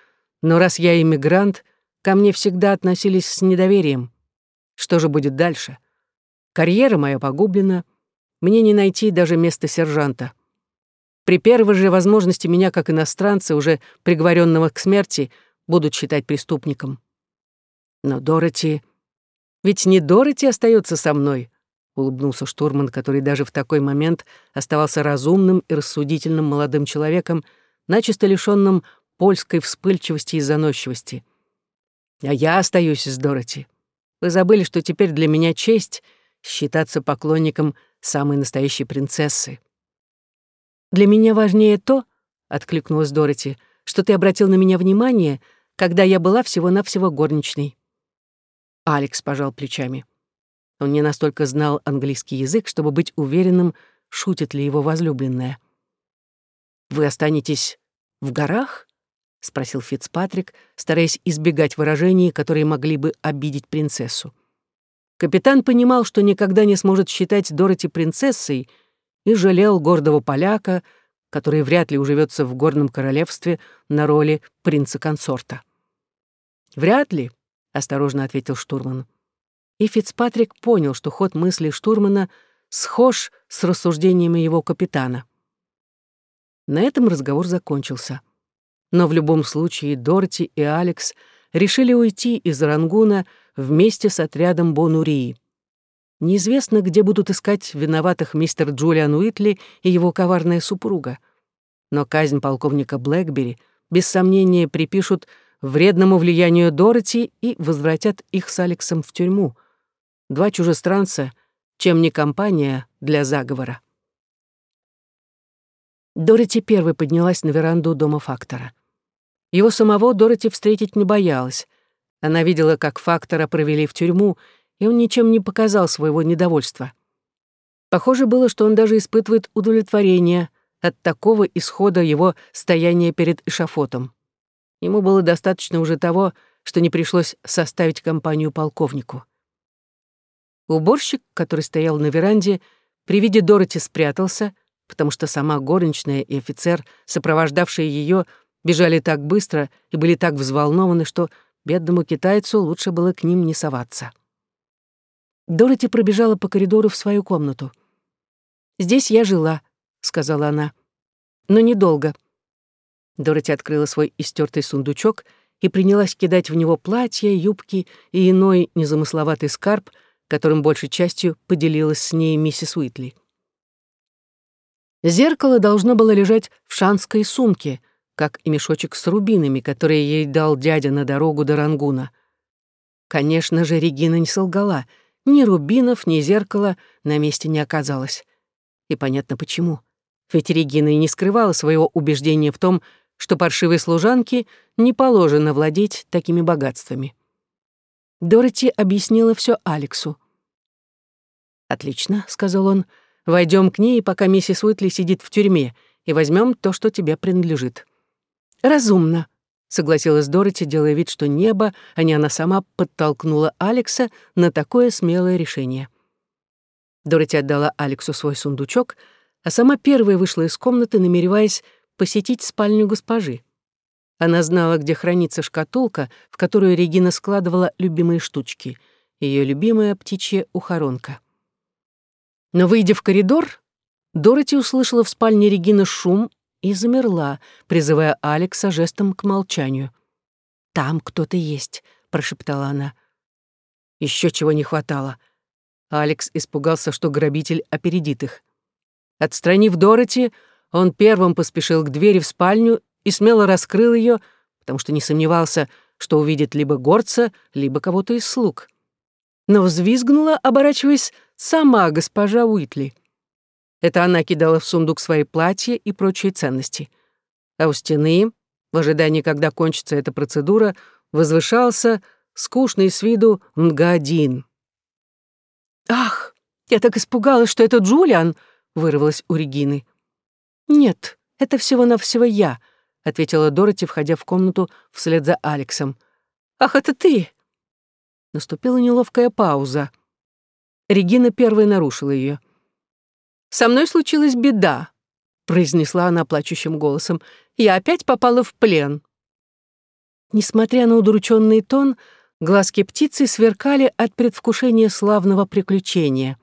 но раз я иммигрант, ко мне всегда относились с недоверием. Что же будет дальше? Карьера моя погублена, мне не найти даже места сержанта. При первой же возможности меня, как иностранца, уже приговоренного к смерти, будут считать преступником. Но Дороти... Ведь не Дороти остается со мной, улыбнулся штурман, который даже в такой момент оставался разумным и рассудительным молодым человеком, начисто лишённым польской вспыльчивости и заносчивости. А я остаюсь с Дороти. Вы забыли, что теперь для меня честь считаться поклонником самой настоящей принцессы. «Для меня важнее то, — откликнулась Дороти, — что ты обратил на меня внимание, когда я была всего-навсего горничной. Алекс пожал плечами. Он не настолько знал английский язык, чтобы быть уверенным, шутит ли его возлюбленная. «Вы останетесь в горах?» — спросил Фицпатрик, стараясь избегать выражений, которые могли бы обидеть принцессу. Капитан понимал, что никогда не сможет считать Дороти принцессой, и жалел гордого поляка, который вряд ли уживется в горном королевстве на роли принца-консорта. «Вряд ли», — осторожно ответил штурман. И Фицпатрик понял, что ход мысли штурмана схож с рассуждениями его капитана. На этом разговор закончился. Но в любом случае Дорти и Алекс решили уйти из Рангуна вместе с отрядом Бонурии. Неизвестно, где будут искать виноватых мистер Джулиан Уитли и его коварная супруга. Но казнь полковника Блэкбери без сомнения припишут вредному влиянию Дороти и возвратят их с Алексом в тюрьму. Два чужестранца, чем не компания для заговора. Дороти первой поднялась на веранду дома фактора. Его самого Дороти встретить не боялась. Она видела, как фактора провели в тюрьму, и он ничем не показал своего недовольства. Похоже было, что он даже испытывает удовлетворение от такого исхода его стояния перед эшафотом. Ему было достаточно уже того, что не пришлось составить компанию полковнику. Уборщик, который стоял на веранде, при виде Дороти спрятался, потому что сама горничная и офицер, сопровождавшие ее, бежали так быстро и были так взволнованы, что бедному китайцу лучше было к ним не соваться. Дороти пробежала по коридору в свою комнату. «Здесь я жила», — сказала она. «Но недолго. Дороти открыла свой истертый сундучок и принялась кидать в него платья, юбки и иной незамысловатый скарб, которым большей частью поделилась с ней миссис Уитли. Зеркало должно было лежать в шанской сумке, как и мешочек с рубинами, которые ей дал дядя на дорогу до Рангуна. Конечно же, Регина не солгала. Ни рубинов, ни зеркала на месте не оказалось. И понятно почему. Ведь Регина и не скрывала своего убеждения в том, что паршивой служанке не положено владеть такими богатствами. Дороти объяснила все Алексу. «Отлично», — сказал он, — «войдем к ней, пока миссис Уитли сидит в тюрьме, и возьмем то, что тебе принадлежит». «Разумно», — согласилась Дороти, делая вид, что небо, а не она сама, подтолкнула Алекса на такое смелое решение. Дороти отдала Алексу свой сундучок, а сама первая вышла из комнаты, намереваясь посетить спальню госпожи. Она знала, где хранится шкатулка, в которую Регина складывала любимые штучки, ее любимая птичья ухоронка. Но, выйдя в коридор, Дороти услышала в спальне Регины шум и замерла, призывая Алекса жестом к молчанию. «Там кто-то есть», — прошептала она. Еще чего не хватало. Алекс испугался, что грабитель опередит их. Отстранив Дороти, он первым поспешил к двери в спальню и смело раскрыл ее, потому что не сомневался, что увидит либо горца, либо кого-то из слуг. Но взвизгнула, оборачиваясь, сама госпожа Уитли. Это она кидала в сундук свои платья и прочие ценности. А у стены, в ожидании, когда кончится эта процедура, возвышался скучный с виду Нгадин. «Ах, я так испугалась, что это Джулиан!» — вырвалась у Регины. «Нет, это всего-навсего я», — ответила Дороти, входя в комнату вслед за Алексом. «Ах, это ты!» Наступила неловкая пауза. Регина первой нарушила ее. «Со мной случилась беда», — произнесла она плачущим голосом. «Я опять попала в плен». Несмотря на удрученный тон, глазки птицы сверкали от предвкушения славного приключения.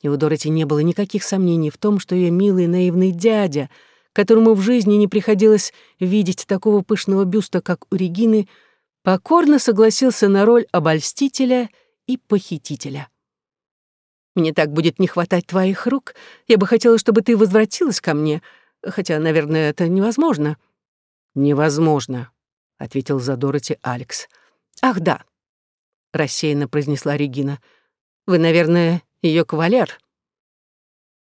И у Дороти не было никаких сомнений в том, что ее милый наивный дядя, которому в жизни не приходилось видеть такого пышного бюста, как у Регины, покорно согласился на роль обольстителя и похитителя. Мне так будет не хватать твоих рук. Я бы хотела, чтобы ты возвратилась ко мне, хотя, наверное, это невозможно». «Невозможно», — ответил за Дороти Алекс. «Ах, да», — рассеянно произнесла Регина. «Вы, наверное, ее кавалер».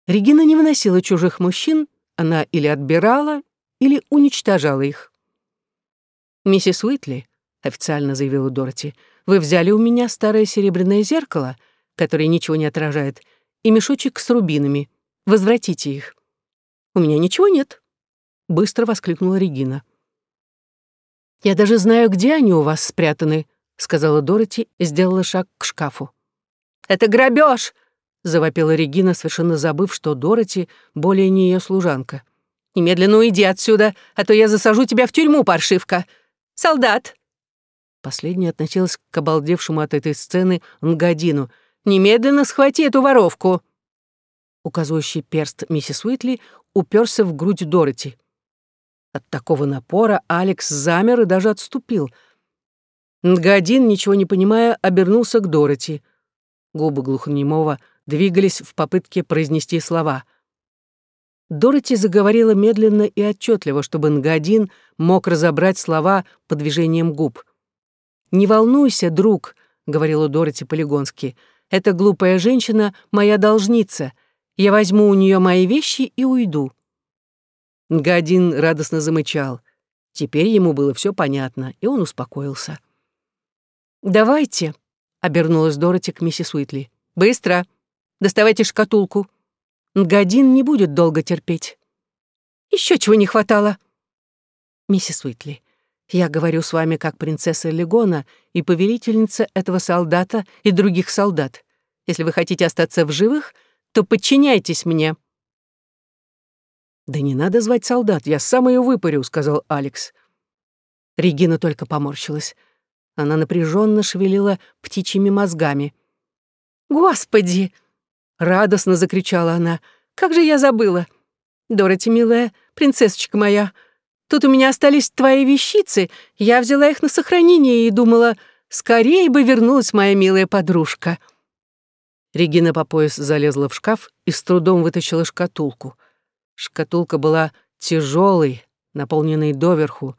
Регина не выносила чужих мужчин, она или отбирала, или уничтожала их. «Миссис Уитли», — официально заявила Дороти, — «вы взяли у меня старое серебряное зеркало — который ничего не отражает, и мешочек с рубинами. Возвратите их». «У меня ничего нет», — быстро воскликнула Регина. «Я даже знаю, где они у вас спрятаны», — сказала Дороти и сделала шаг к шкафу. «Это грабеж! завопила Регина, совершенно забыв, что Дороти более не ее служанка. «Немедленно уйди отсюда, а то я засажу тебя в тюрьму, паршивка! Солдат!» Последняя относилась к обалдевшему от этой сцены Нгадину — Немедленно схвати эту воровку!» Указывающий перст миссис Уитли уперся в грудь Дороти. От такого напора Алекс замер и даже отступил. Нгадин, ничего не понимая, обернулся к Дороти. Губы глухонемого двигались в попытке произнести слова. Дороти заговорила медленно и отчетливо, чтобы Нгадин мог разобрать слова по движением губ. «Не волнуйся, друг», — говорила Дороти полигонски, — эта глупая женщина — моя должница. Я возьму у нее мои вещи и уйду». Нгадин радостно замычал. Теперь ему было все понятно, и он успокоился. «Давайте», — обернулась Дороти к миссис Уитли. «Быстро! Доставайте шкатулку. Нгадин не будет долго терпеть». Еще чего не хватало!» «Миссис Уитли, я говорю с вами как принцесса Легона и повелительница этого солдата и других солдат. Если вы хотите остаться в живых, то подчиняйтесь мне». «Да не надо звать солдат, я сам ее выпарю», — сказал Алекс. Регина только поморщилась. Она напряженно шевелила птичьими мозгами. «Господи!» — радостно закричала она. «Как же я забыла! Дороти, милая, принцессочка моя, Тут у меня остались твои вещицы. Я взяла их на сохранение и думала, скорее бы вернулась моя милая подружка». Регина по пояс залезла в шкаф и с трудом вытащила шкатулку. Шкатулка была тяжелой, наполненной доверху.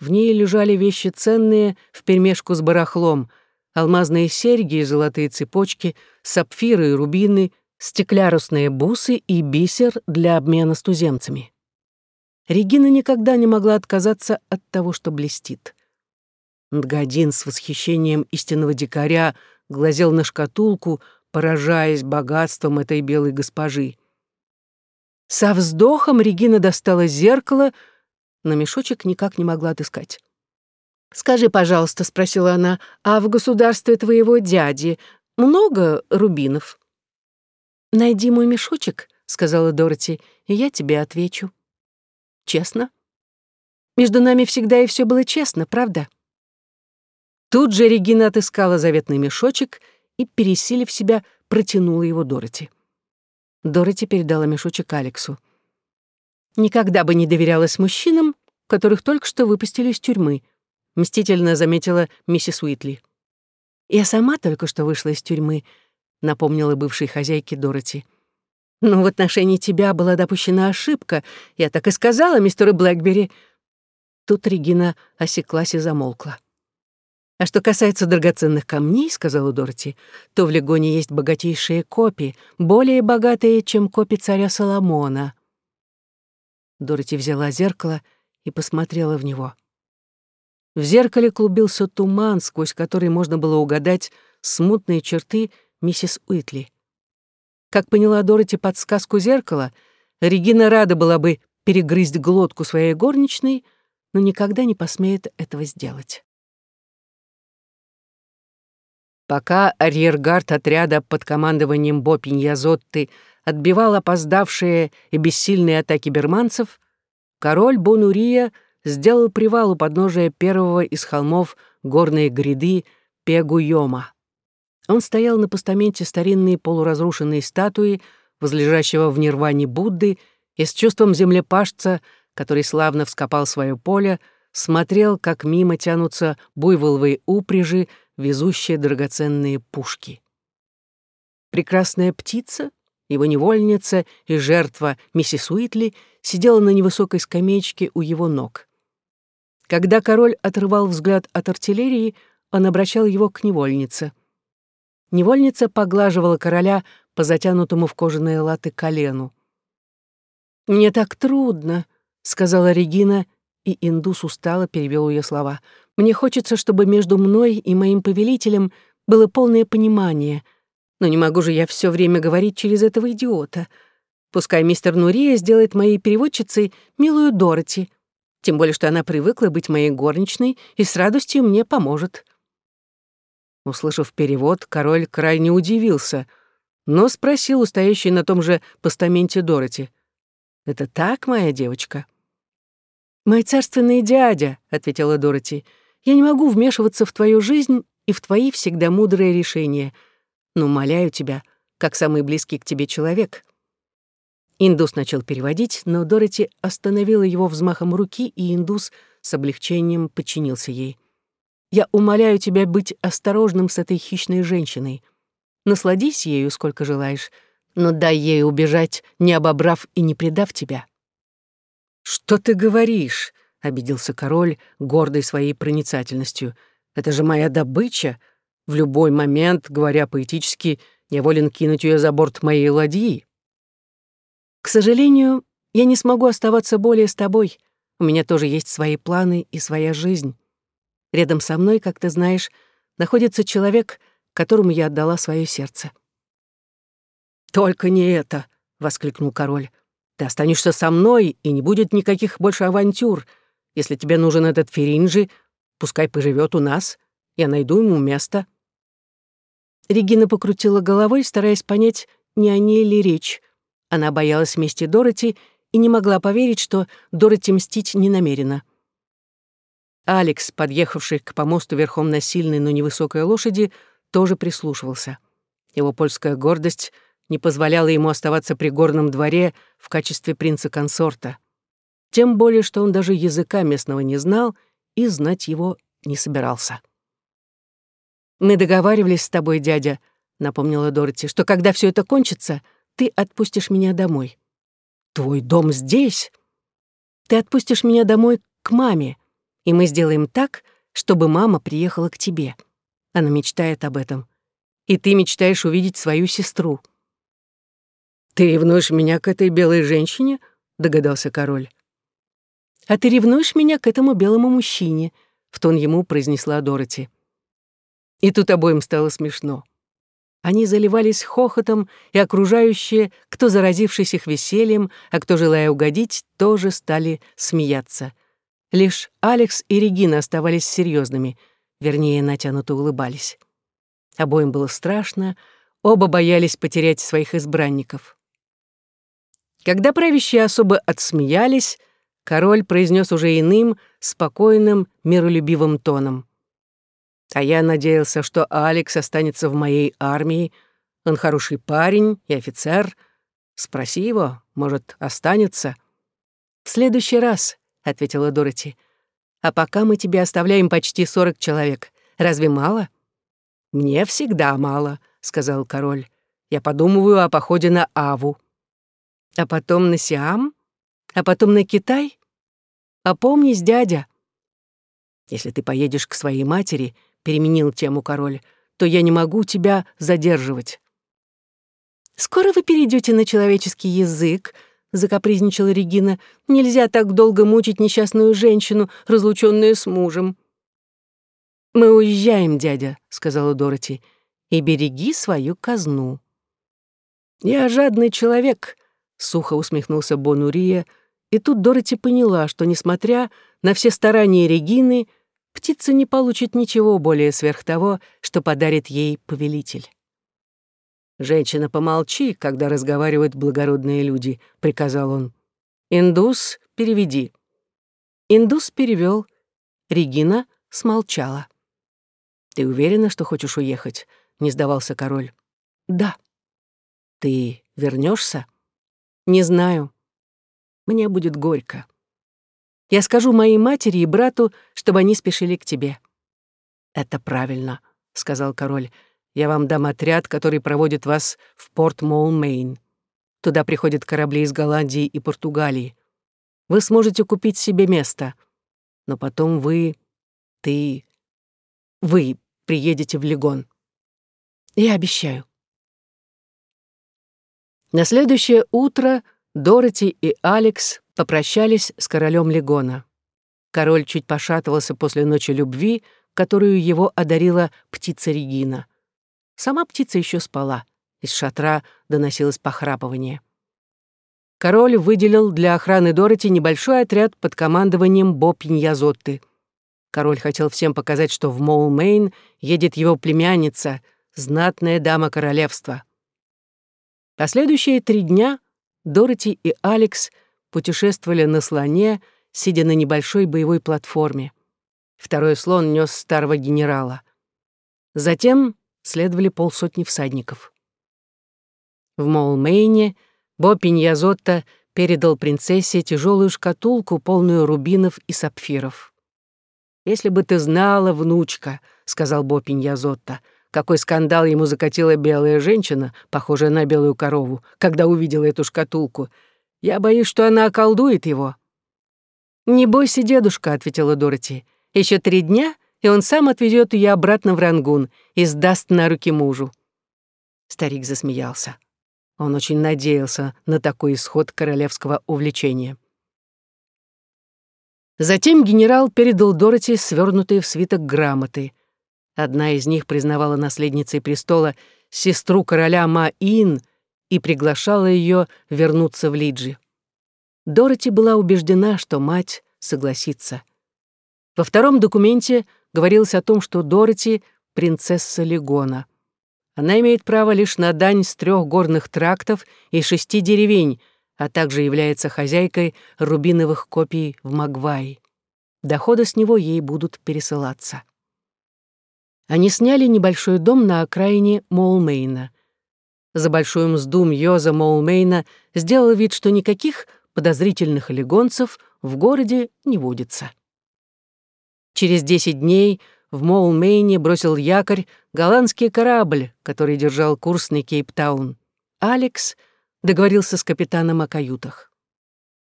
В ней лежали вещи ценные вперемешку с барахлом, алмазные серьги и золотые цепочки, сапфиры и рубины, стеклярусные бусы и бисер для обмена с туземцами. Регина никогда не могла отказаться от того, что блестит. Нгадин с восхищением истинного дикаря глазел на шкатулку, поражаясь богатством этой белой госпожи. Со вздохом Регина достала зеркало, но мешочек никак не могла отыскать. «Скажи, пожалуйста», — спросила она, — «а в государстве твоего дяди много рубинов?» «Найди мой мешочек», — сказала Дороти, — «и я тебе отвечу». «Честно?» «Между нами всегда и все было честно, правда?» Тут же Регина отыскала заветный мешочек и, пересилив себя, протянула его Дороти. Дороти передала мешочек Алексу. «Никогда бы не доверялась мужчинам, которых только что выпустили из тюрьмы», мстительно заметила миссис Уитли. «Я сама только что вышла из тюрьмы», — напомнила бывшей хозяйке Дороти. «Но в отношении тебя была допущена ошибка. Я так и сказала мистеру Блэкбери». Тут Регина осеклась и замолкла. «А что касается драгоценных камней, — сказала Дороти, — то в Легоне есть богатейшие копии, более богатые, чем копии царя Соломона». Дороти взяла зеркало и посмотрела в него. В зеркале клубился туман, сквозь который можно было угадать смутные черты миссис Уитли. Как поняла Дороти подсказку зеркала, Регина рада была бы перегрызть глотку своей горничной, но никогда не посмеет этого сделать. Пока арьергард отряда под командованием Бопиньязотты отбивал опоздавшие и бессильные атаки берманцев, король Бонурия сделал привал у подножия первого из холмов горной гряды Пегуйома. Он стоял на постаменте старинной полуразрушенной статуи, возлежащего в нирване Будды, и с чувством землепашца, который славно вскопал свое поле, смотрел, как мимо тянутся буйволовые упряжи, везущие драгоценные пушки. Прекрасная птица, его невольница и жертва миссис Уитли сидела на невысокой скамеечке у его ног. Когда король отрывал взгляд от артиллерии, он обращал его к невольнице. Невольница поглаживала короля по затянутому в кожаные латы колену. «Мне так трудно», — сказала Регина, и индус устало перевел ее слова. Мне хочется, чтобы между мной и моим повелителем было полное понимание. Но не могу же я все время говорить через этого идиота. Пускай мистер Нурия сделает моей переводчицей милую Дороти. Тем более, что она привыкла быть моей горничной и с радостью мне поможет. Услышав перевод, король крайне удивился, но спросил у стоящей на том же постаменте Дороти. «Это так, моя девочка?» «Мой царственный дядя», — ответила Дороти, — я не могу вмешиваться в твою жизнь и в твои всегда мудрые решения, но умоляю тебя, как самый близкий к тебе человек». Индус начал переводить, но Дороти остановила его взмахом руки, и индус с облегчением подчинился ей. «Я умоляю тебя быть осторожным с этой хищной женщиной. Насладись ею сколько желаешь, но дай ей убежать, не обобрав и не предав тебя». «Что ты говоришь?» — обиделся король, гордый своей проницательностью. «Это же моя добыча. В любой момент, говоря поэтически, я волен кинуть ее за борт моей ладьи». «К сожалению, я не смогу оставаться более с тобой. У меня тоже есть свои планы и своя жизнь. Рядом со мной, как ты знаешь, находится человек, которому я отдала свое сердце». «Только не это!» — воскликнул король. «Ты останешься со мной, и не будет никаких больше авантюр. Если тебе нужен этот Феринджи, пускай поживет у нас. Я найду ему место». Регина покрутила головой, стараясь понять, не о ней ли речь. Она боялась мести Дороти и не могла поверить, что Дороти мстить не намерена. Алекс, подъехавший к помосту верхом на сильной, но невысокой лошади, тоже прислушивался. Его польская гордость не позволяла ему оставаться при горном дворе в качестве принца-консорта. Тем более, что он даже языка местного не знал и знать его не собирался. «Мы договаривались с тобой, дядя», — напомнила Дороти, «что когда все это кончится, ты отпустишь меня домой». «Твой дом здесь?» «Ты отпустишь меня домой к маме, и мы сделаем так, чтобы мама приехала к тебе. Она мечтает об этом. И ты мечтаешь увидеть свою сестру». «Ты ревнуешь меня к этой белой женщине?» — догадался король. «А ты ревнуешь меня к этому белому мужчине», — в тон ему произнесла Дороти. И тут обоим стало смешно. Они заливались хохотом, и окружающие, кто заразившись их весельем, а кто, желая угодить, тоже стали смеяться. Лишь Алекс и Регина оставались серьезными, вернее, натянуто улыбались. Обоим было страшно, оба боялись потерять своих избранников. Когда правящие особо отсмеялись, король произнес уже иным, спокойным, миролюбивым тоном. А я надеялся, что Алекс останется в моей армии. Он хороший парень и офицер. Спроси его, может, останется. «В следующий раз», — ответила Дороти. «А пока мы тебе оставляем почти сорок человек. Разве мало?» «Мне всегда мало», — сказал король. «Я подумываю о походе на Аву». «А потом на Сиам? А потом на Китай? Опомнись, дядя». «Если ты поедешь к своей матери», — переменил тему король, то я не могу тебя задерживать. Скоро вы перейдете на человеческий язык, закапризничала Регина. Нельзя так долго мучить несчастную женщину, разлученную с мужем. Мы уезжаем, дядя, сказала Дороти, и береги свою казну. Я жадный человек, сухо усмехнулся Бонурия, и тут Дороти поняла, что, несмотря на все старания Регины, птица не получит ничего более сверх того, что подарит ей повелитель. «Женщина, помолчи, когда разговаривают благородные люди», — приказал он. «Индус, переведи». Индус перевел. Регина смолчала. «Ты уверена, что хочешь уехать?» — не сдавался король. «Да». «Ты вернешься? «Не знаю. Мне будет горько». Я скажу моей матери и брату, чтобы они спешили к тебе». «Это правильно», — сказал король. «Я вам дам отряд, который проводит вас в порт Моулмейн. Туда приходят корабли из Голландии и Португалии. Вы сможете купить себе место. Но потом вы... ты... вы приедете в Легон. Я обещаю». На следующее утро Дороти и Алекс попрощались с королем Легона. Король чуть пошатывался после ночи любви, которую его одарила птица Регина. Сама птица еще спала. Из шатра доносилось похрапывание. Король выделил для охраны Дороти небольшой отряд под командованием Бо Пиньязотты. Король хотел всем показать, что в Моулмейн едет его племянница, знатная дама королевства. Последующие три дня Дороти и Алекс — путешествовали на слоне, сидя на небольшой боевой платформе. Второй слон нес старого генерала. Затем следовали полсотни всадников. В Молмейне Бо Пиньязотто передал принцессе тяжелую шкатулку, полную рубинов и сапфиров. «Если бы ты знала, внучка», — сказал Бо Пиньязотто, какой скандал ему закатила белая женщина, похожая на белую корову, когда увидела эту шкатулку — я боюсь, что она околдует его». «Не бойся, дедушка», — ответила Дороти. Еще три дня, и он сам отвезет ее обратно в Рангун и сдаст на руки мужу». Старик засмеялся. Он очень надеялся на такой исход королевского увлечения. Затем генерал передал Дороти свернутые в свиток грамоты. Одна из них признавала наследницей престола сестру короля Маин и приглашала ее вернуться в Лиджи. Дороти была убеждена, что мать согласится. Во втором документе говорилось о том, что Дороти — принцесса Легона. Она имеет право лишь на дань с трех горных трактов и шести деревень, а также является хозяйкой рубиновых копий в Магвай. Доходы с него ей будут пересылаться. Они сняли небольшой дом на окраине Молмейна. За большую мзду Мьоза Моулмейна сделал вид, что никаких подозрительных легонцев в городе не водится. Через десять дней в Моулмейне бросил якорь голландский корабль, который держал курс на Кейптаун. Алекс договорился с капитаном о каютах.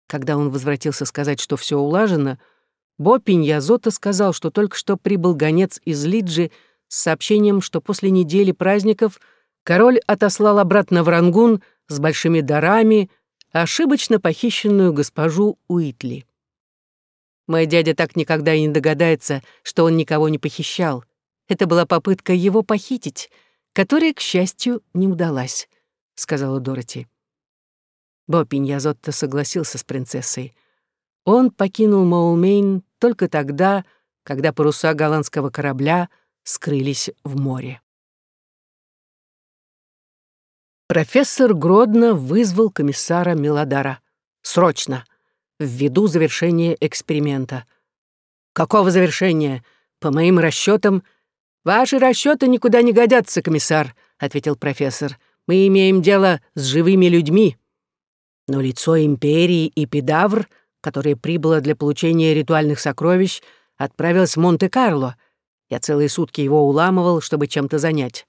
Когда он возвратился сказать, что все улажено, Бо Пиньязотта сказал, что только что прибыл гонец из Лиджи с сообщением, что после недели праздников — король отослал обратно в Рангун с большими дарами ошибочно похищенную госпожу Уитли. Мой дядя так никогда и не догадается, что он никого не похищал. Это была попытка его похитить, которая, к счастью, не удалась, — сказала Дороти. Бо Пиньязотта согласился с принцессой. Он покинул Моулмейн только тогда, когда паруса голландского корабля скрылись в море. Профессор Гродно вызвал комиссара Мелодара. «Срочно! Ввиду завершения эксперимента». «Какого завершения? По моим расчетам...» «Ваши расчеты никуда не годятся, комиссар», — ответил профессор. «Мы имеем дело с живыми людьми». Но лицо империи и Педавр, которое прибыло для получения ритуальных сокровищ, отправилось в Монте-Карло. Я целые сутки его уламывал, чтобы чем-то занять.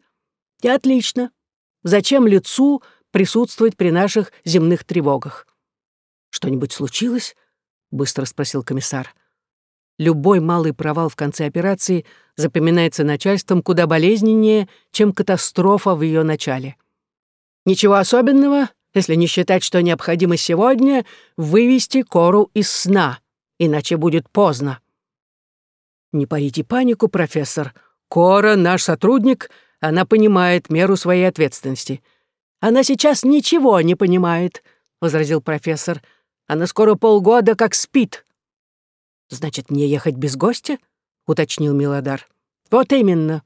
И отлично. Зачем лицу присутствовать при наших земных тревогах? Что-нибудь случилось? Быстро спросил комиссар. Любой малый провал в конце операции запоминается начальством куда болезненнее, чем катастрофа в ее начале. Ничего особенного, если не считать, что необходимо сегодня вывести Кору из сна, иначе будет поздно. Не парите панику, профессор. Кора — наш сотрудник, она понимает меру своей ответственности. Она сейчас ничего не понимает, — возразил профессор. Она скоро полгода как спит. Значит, мне ехать без гостя? — уточнил Милодар. Вот именно.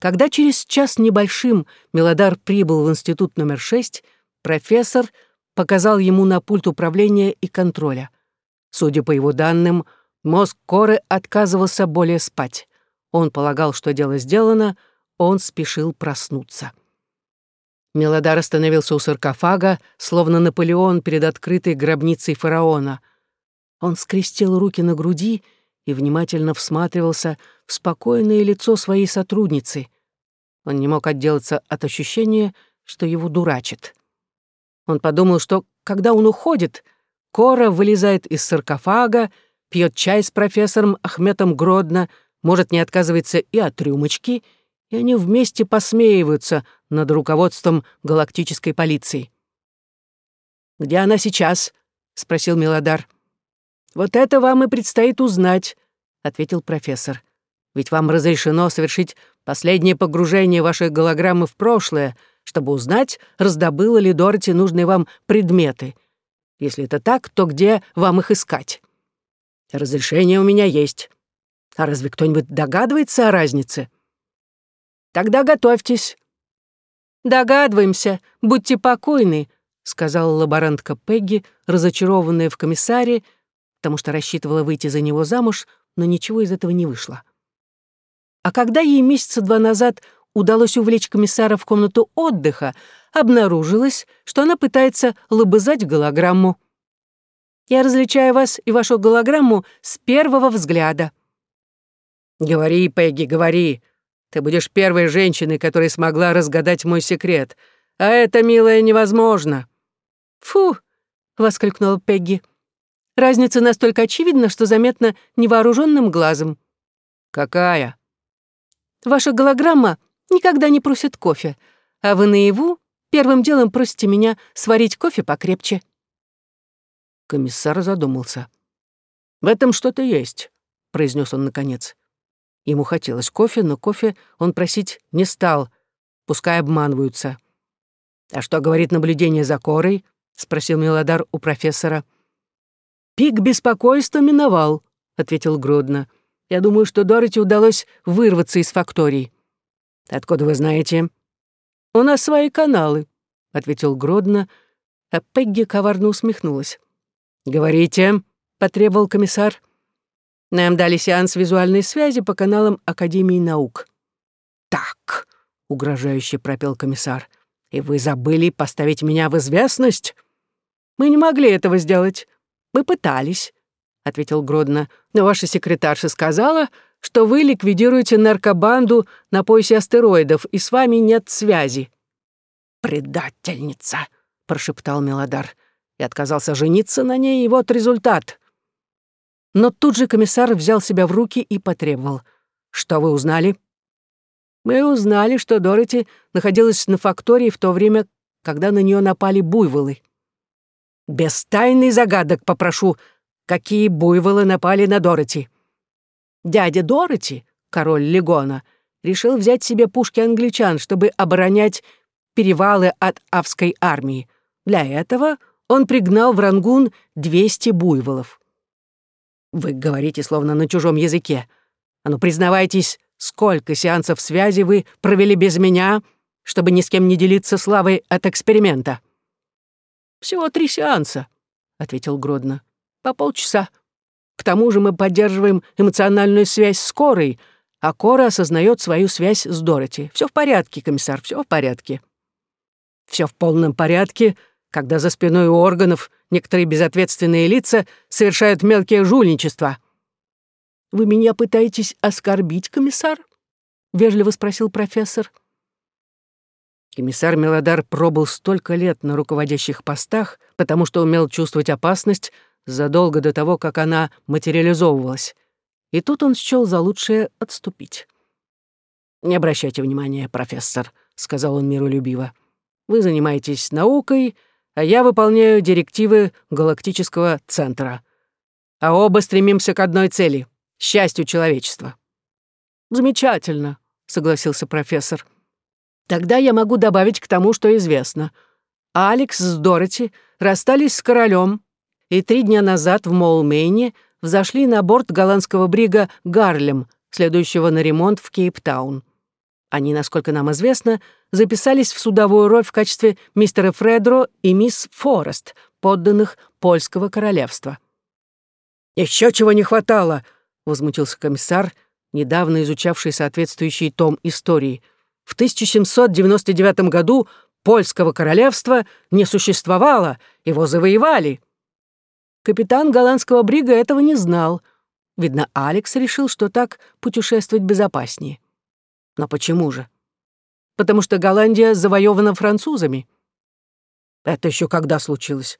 Когда через час небольшим Мелодар прибыл в институт номер 6, профессор показал ему на пульт управления и контроля. Судя по его данным, мозг Коры отказывался более спать. Он полагал, что дело сделано, он спешил проснуться. Мелодар остановился у саркофага, словно Наполеон перед открытой гробницей фараона. Он скрестил руки на груди и внимательно всматривался в спокойное лицо своей сотрудницы. Он не мог отделаться от ощущения, что его дурачит. Он подумал, что, когда он уходит, Кора вылезает из саркофага, пьет чай с профессором Ахметом Гродно, может, не отказывается и от рюмочки, и они вместе посмеиваются над руководством галактической полиции. «Где она сейчас?» — спросил Мелодар. «Вот это вам и предстоит узнать», — ответил профессор. «Ведь вам разрешено совершить Последнее погружение вашей голограммы в прошлое, чтобы узнать, раздобыла ли Дороти нужные вам предметы. Если это так, то где вам их искать? Разрешение у меня есть. А разве кто-нибудь догадывается о разнице? Тогда готовьтесь. Догадываемся, будьте покойны, сказала лаборантка Пегги, разочарованная в комиссаре, потому что рассчитывала выйти за него замуж, но ничего из этого не вышло. А когда ей месяца два назад удалось увлечь комиссара в комнату отдыха, обнаружилось, что она пытается лобызать голограмму. Я различаю вас и вашу голограмму с первого взгляда. Говори, Пегги, говори. Ты будешь первой женщиной, которая смогла разгадать мой секрет. А это, милая, невозможно. Фу, воскликнула Пегги. Разница настолько очевидна, что заметна невооруженным глазом. Какая? Ваша голограмма никогда не просит кофе, а вы наяву первым делом просите меня сварить кофе покрепче». Комиссар задумался. «В этом что-то есть», — произнес он наконец. Ему хотелось кофе, но кофе он просить не стал, пускай обманываются. «А что говорит наблюдение за Корой?» — спросил Мелодар у профессора. «Пик беспокойства миновал», — ответил Гродно. Я думаю, что Дороти удалось вырваться из факторий. Откуда вы знаете? У нас свои каналы, ответил Гродно, а Пегги коварно усмехнулась. Говорите, потребовал комиссар. Нам дали сеанс визуальной связи по каналам Академии наук. Так, угрожающе пропел комиссар. И вы забыли поставить меня в известность? Мы не могли этого сделать. Мы пытались. — ответил Гродно. «Но ваша секретарша сказала, что вы ликвидируете наркобанду на поясе астероидов, и с вами нет связи». «Предательница!» — прошептал Мелодар. И отказался жениться на ней, и вот результат. Но тут же комиссар взял себя в руки и потребовал. «Что вы узнали?» Мы узнали, что Дороти находилась на фактории в то время, когда на нее напали буйволы. Без тайны загадок попрошу, какие буйволы напали на Дороти. Дядя Дороти, король Легона, решил взять себе пушки англичан, чтобы оборонять перевалы от Авской армии. Для этого он пригнал в Рангун 200 буйволов. Вы говорите словно на чужом языке. А ну, признавайтесь, сколько сеансов связи вы провели без меня, чтобы ни с кем не делиться славой от эксперимента?» «Всего три сеанса», — ответил Гродно. «По полчаса. К тому же мы поддерживаем эмоциональную связь с Корой, а Кора осознает свою связь с Дороти. Все в порядке, комиссар, все в порядке». Все в полном порядке, когда за спиной у органов некоторые безответственные лица совершают мелкие жульничества. «Вы меня пытаетесь оскорбить, комиссар?» — вежливо спросил профессор. Комиссар Мелодар пробыл столько лет на руководящих постах, потому что умел чувствовать опасность задолго до того, как она материализовывалась. И тут он счёл за лучшее отступить. «Не обращайте внимания, профессор», — сказал он миролюбиво. «Вы занимаетесь наукой, а я выполняю директивы Галактического центра. А оба стремимся к одной цели — счастью человечества». «Замечательно», — согласился профессор. «Тогда я могу добавить к тому, что известно. Алекс с Дороти расстались с королем, и три дня назад в Моулмейне взошли на борт голландского брига «Гарлем», следующего на ремонт в Кейптаун. Они, насколько нам известно, записались в судовую роль в качестве мистера Фредро и мисс Форест, подданных польского королевства. «Еще чего не хватало!» — возмутился комиссар, недавно изучавший соответствующий том истории. «В 1799 году польского королевства не существовало, его завоевали». Капитан голландского брига этого не знал. Видно, Алекс решил, что так путешествовать безопаснее. Но почему же? Потому что Голландия завоевана французами. Это еще когда случилось?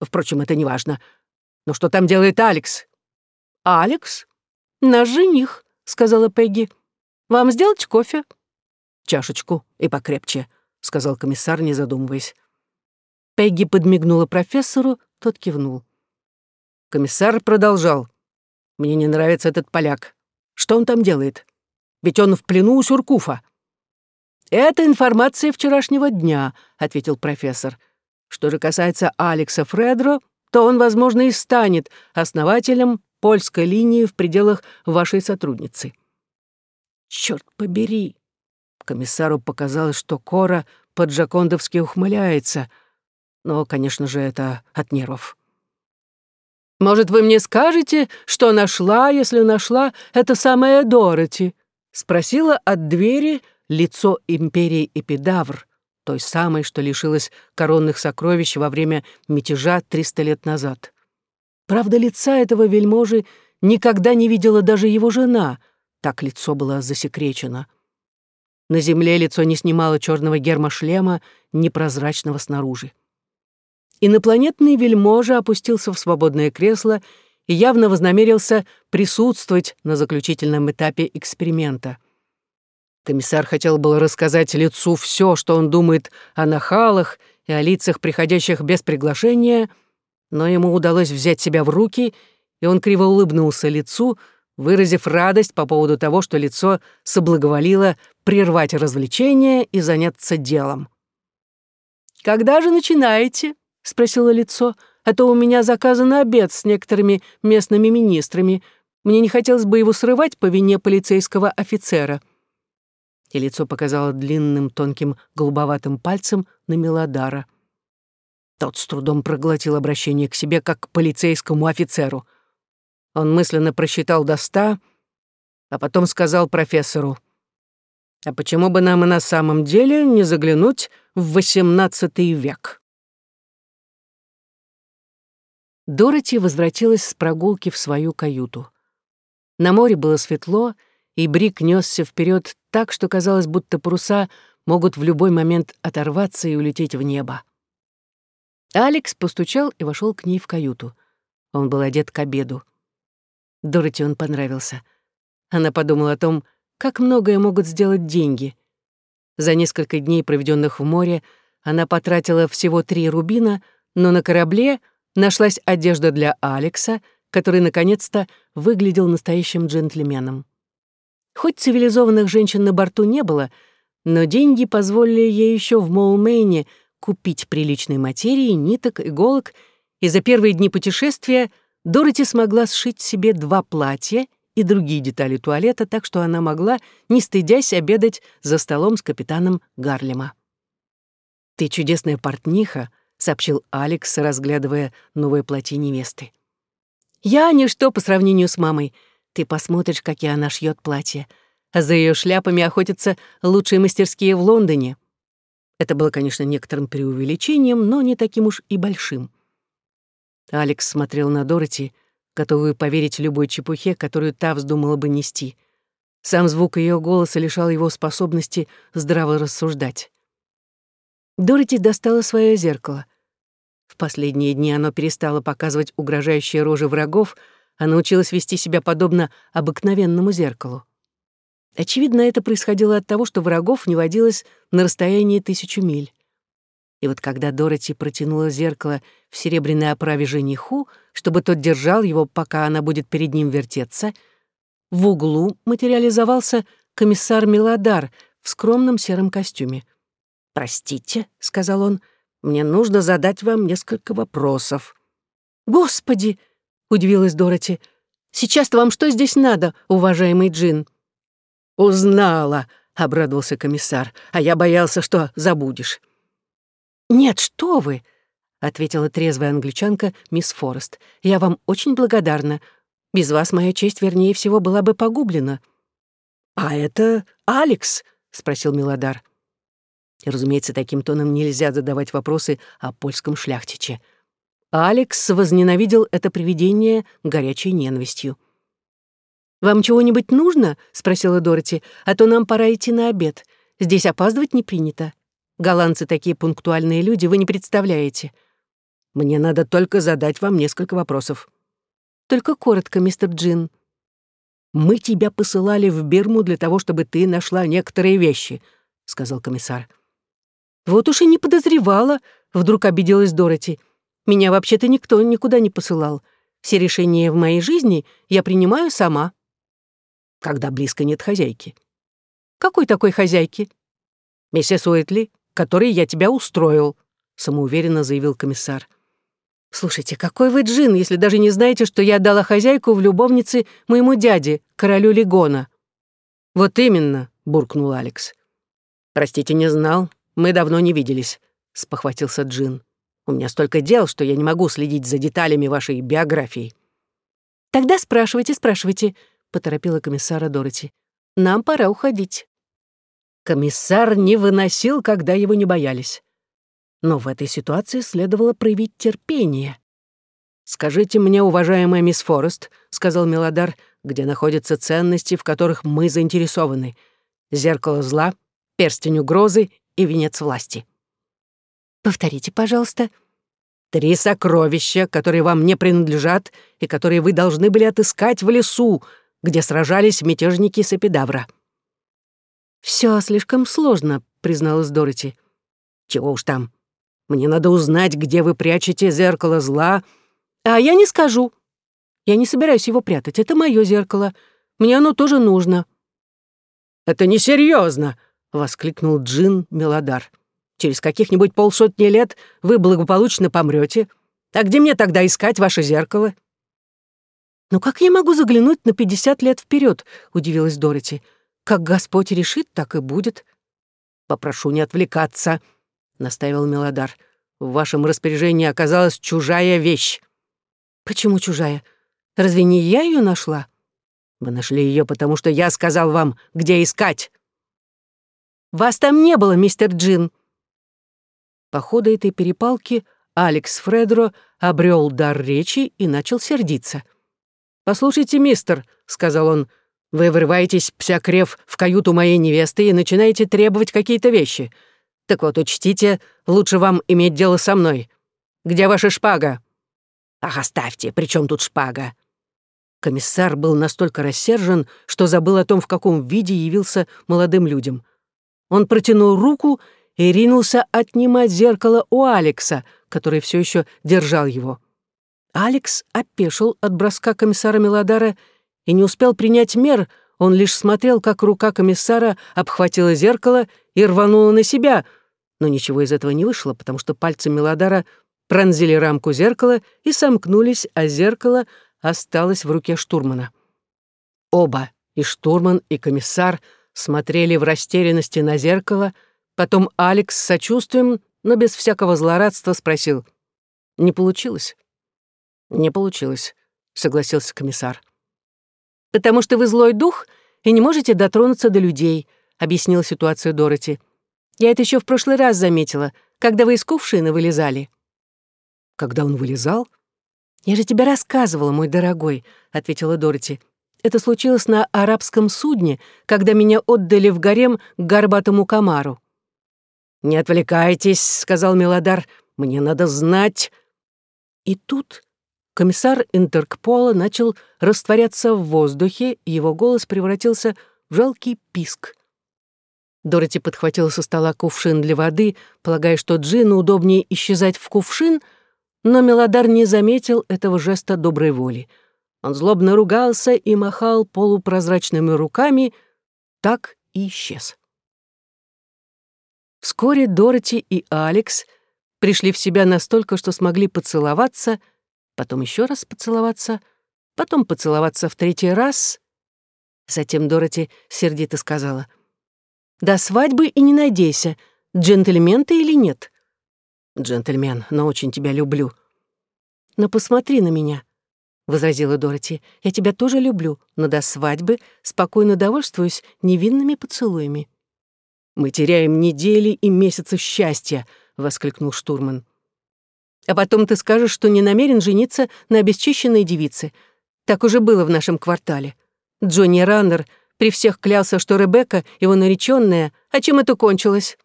Впрочем, это не важно. Но что там делает Алекс? Алекс? Наш жених, сказала Пегги. Вам сделать кофе? Чашечку и покрепче, сказал комиссар, не задумываясь. Пегги подмигнула профессору, тот кивнул. Комиссар продолжал. «Мне не нравится этот поляк. Что он там делает? Ведь он в плену у Сюркуфа». «Это информация вчерашнего дня», — ответил профессор. «Что же касается Алекса Фредро, то он, возможно, и станет основателем польской линии в пределах вашей сотрудницы». «Черт побери!» Комиссару показалось, что Кора по-джакондовски ухмыляется, но, конечно же, это от нервов. «Может, вы мне скажете, что нашла, если нашла, это самая Дороти?» Спросила от двери лицо империи Эпидавр, той самой, что лишилась коронных сокровищ во время мятежа 300 лет назад. Правда, лица этого вельможи никогда не видела даже его жена, так лицо было засекречено. На земле лицо не снимало черного герма-шлема, непрозрачного снаружи. Инопланетный вельможа опустился в свободное кресло и явно вознамерился присутствовать на заключительном этапе эксперимента. Комиссар хотел было рассказать лицу все, что он думает о нахалах и о лицах, приходящих без приглашения, но ему удалось взять себя в руки, и он криво улыбнулся лицу, выразив радость по поводу того, что лицо соблаговолило прервать развлечение и заняться делом. «Когда же начинаете?» — спросило лицо а то у меня заказан обед с некоторыми местными министрами. Мне не хотелось бы его срывать по вине полицейского офицера». И лицо показало длинным тонким голубоватым пальцем на Мелодара. Тот с трудом проглотил обращение к себе как к полицейскому офицеру. Он мысленно просчитал до ста, а потом сказал профессору, «А почему бы нам и на самом деле не заглянуть в XVIII век?» Дороти возвратилась с прогулки в свою каюту. На море было светло, и Брик несся вперед так, что казалось, будто паруса могут в любой момент оторваться и улететь в небо. Алекс постучал и вошел к ней в каюту. Он был одет к обеду. Дороти он понравился. Она подумала о том, как многое могут сделать деньги. За несколько дней, проведенных в море, она потратила всего три рубина, но на корабле нашлась одежда для Алекса, который, наконец-то, выглядел настоящим джентльменом. Хоть цивилизованных женщин на борту не было, но деньги позволили ей еще в Моулмейне купить приличной материи, ниток, иголок, и за первые дни путешествия Дороти смогла сшить себе два платья и другие детали туалета, так что она могла, не стыдясь, обедать за столом с капитаном Гарлема. «Ты чудесная портниха», — сообщил Алекс, разглядывая новое платье невесты. «Я ничто по сравнению с мамой. Ты посмотришь, какие она шьет платья. А за ее шляпами охотятся лучшие мастерские в Лондоне». Это было, конечно, некоторым преувеличением, но не таким уж и большим. Алекс смотрел на Дороти, готовую поверить любой чепухе, которую та вздумала бы нести. Сам звук ее голоса лишал его способности здраво рассуждать. Дороти достала свое зеркало. В последние дни оно перестало показывать угрожающие рожи врагов, а научилось вести себя подобно обыкновенному зеркалу. Очевидно, это происходило от того, что врагов не водилось на расстоянии тысячу миль. И вот когда Дороти протянула зеркало в серебряной оправе жениху, чтобы тот держал его, пока она будет перед ним вертеться, в углу материализовался комиссар Мелодар в скромном сером костюме. «Простите», — сказал он, — «мне нужно задать вам несколько вопросов». «Господи!» — удивилась Дороти. «Сейчас-то вам что здесь надо, уважаемый Джин?» «Узнала», — обрадовался комиссар, «а я боялся, что забудешь». «Нет, что вы!» — ответила трезвая англичанка мисс Форест. «Я вам очень благодарна. Без вас моя честь, вернее всего, была бы погублена». «А это Алекс?» — спросил Милодар. И, разумеется, таким тоном нельзя задавать вопросы о польском шляхтиче. Алекс возненавидел это привидение горячей ненавистью. «Вам чего-нибудь нужно?» — спросила Дороти. «А то нам пора идти на обед. Здесь опаздывать не принято». Голландцы такие пунктуальные люди, вы не представляете. Мне надо только задать вам несколько вопросов. Только коротко, мистер Джин. Мы тебя посылали в Бирму для того, чтобы ты нашла некоторые вещи, сказал комиссар. Вот уж и не подозревала, вдруг обиделась Дороти. Меня вообще-то никто никуда не посылал. Все решения в моей жизни я принимаю сама. Когда близко нет хозяйки. Какой такой хозяйки? Миссис Уитли, который я тебя устроил», — самоуверенно заявил комиссар. «Слушайте, какой вы джин, если даже не знаете, что я отдала хозяйку в любовнице моему дяде, королю Легона?» «Вот именно», — буркнул Алекс. «Простите, не знал. Мы давно не виделись», — спохватился Джин. «У меня столько дел, что я не могу следить за деталями вашей биографии». «Тогда спрашивайте, спрашивайте», — поторопила комиссара Дороти. «Нам пора уходить». Комиссар не выносил, когда его не боялись. Но в этой ситуации следовало проявить терпение. «Скажите мне, уважаемая мисс Форест», — сказал Мелодар, «где находятся ценности, в которых мы заинтересованы. Зеркало зла, перстень угрозы и венец власти». «Повторите, пожалуйста». «Три сокровища, которые вам не принадлежат и которые вы должны были отыскать в лесу, где сражались мятежники Сапидавра». Все слишком сложно», — призналась Дороти. «Чего уж там. Мне надо узнать, где вы прячете зеркало зла». «А я не скажу. Я не собираюсь его прятать. Это мое зеркало. Мне оно тоже нужно». «Это несерьезно», — воскликнул Джин Мелодар. «Через каких-нибудь полсотни лет вы благополучно помрете. А где мне тогда искать ваше зеркало?» «Ну как я могу заглянуть на пятьдесят лет вперед? удивилась Дороти. Как Господь решит, так и будет. Попрошу не отвлекаться, настаивал Мелодар. В вашем распоряжении оказалась чужая вещь. Почему чужая? Разве не я ее нашла? Вы нашли ее, потому что я сказал вам, где искать. Вас там не было, мистер Джин. По ходу этой перепалки Алекс Фредро обрел дар речи и начал сердиться. «Послушайте, мистер», — сказал он, — вы врываетесь, псякрев, в каюту моей невесты и начинаете требовать какие-то вещи. Так вот, учтите, лучше вам иметь дело со мной. Где ваша шпага?» «Ах, оставьте, при чем тут шпага?» Комиссар был настолько рассержен, что забыл о том, в каком виде явился молодым людям. Он протянул руку и ринулся отнимать зеркало у Алекса, который все еще держал его. Алекс опешил от броска комиссара Мелодара и не успел принять мер, он лишь смотрел, как рука комиссара обхватила зеркало и рванула на себя, но ничего из этого не вышло, потому что пальцы Мелодара пронзили рамку зеркала и сомкнулись, а зеркало осталось в руке штурмана. Оба, и штурман, и комиссар, смотрели в растерянности на зеркало, потом Алекс с сочувствием, но без всякого злорадства спросил. «Не получилось?» «Не получилось», — согласился комиссар. «Потому что вы злой дух и не можете дотронуться до людей», — объяснила ситуацию Дороти. «Я это еще в прошлый раз заметила, когда вы из кувшина вылезали». «Когда он вылезал?» «Я же тебе рассказывала, мой дорогой», — ответила Дороти. «Это случилось на арабском судне, когда меня отдали в гарем к горбатому комару». «Не отвлекайтесь», — сказал Мелодар, — «мне надо знать». И тут комиссар Интеркпола начал растворяться в воздухе, и его голос превратился в жалкий писк. Дороти подхватила со стола кувшин для воды, полагая, что Джину удобнее исчезать в кувшин, но Мелодар не заметил этого жеста доброй воли. Он злобно ругался и махал полупрозрачными руками, так и исчез. Вскоре Дороти и Алекс пришли в себя настолько, что смогли поцеловаться — потом еще раз поцеловаться, потом поцеловаться в третий раз. Затем Дороти сердито сказала, «До свадьбы и не надейся, джентльмен ты или нет?» «Джентльмен, но очень тебя люблю». «Но посмотри на меня», — возразила Дороти. «Я тебя тоже люблю, но до свадьбы спокойно довольствуюсь невинными поцелуями». «Мы теряем недели и месяцы счастья», — воскликнул штурман. А потом ты скажешь, что не намерен жениться на обесчищенной девице. Так уже было в нашем квартале. Джонни Раннер при всех клялся, что Ребекка — его наречённая. А чем это кончилось?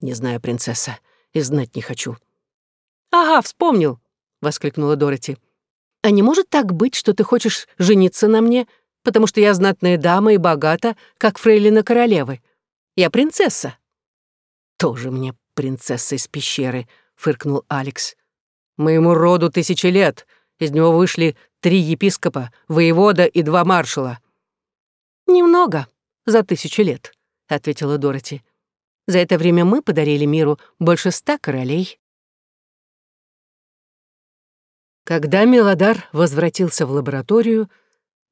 Не знаю, принцесса, и знать не хочу. «Ага, вспомнил», — воскликнула Дороти. «А не может так быть, что ты хочешь жениться на мне, потому что я знатная дама и богата, как фрейлина королевы? Я принцесса». «Тоже мне принцесса из пещеры», — фыркнул Алекс. Моему роду тысячи лет. Из него вышли три епископа, воевода и два маршала». «Немного за тысячу лет», — ответила Дороти. «За это время мы подарили миру больше ста королей». Когда Мелодар возвратился в лабораторию,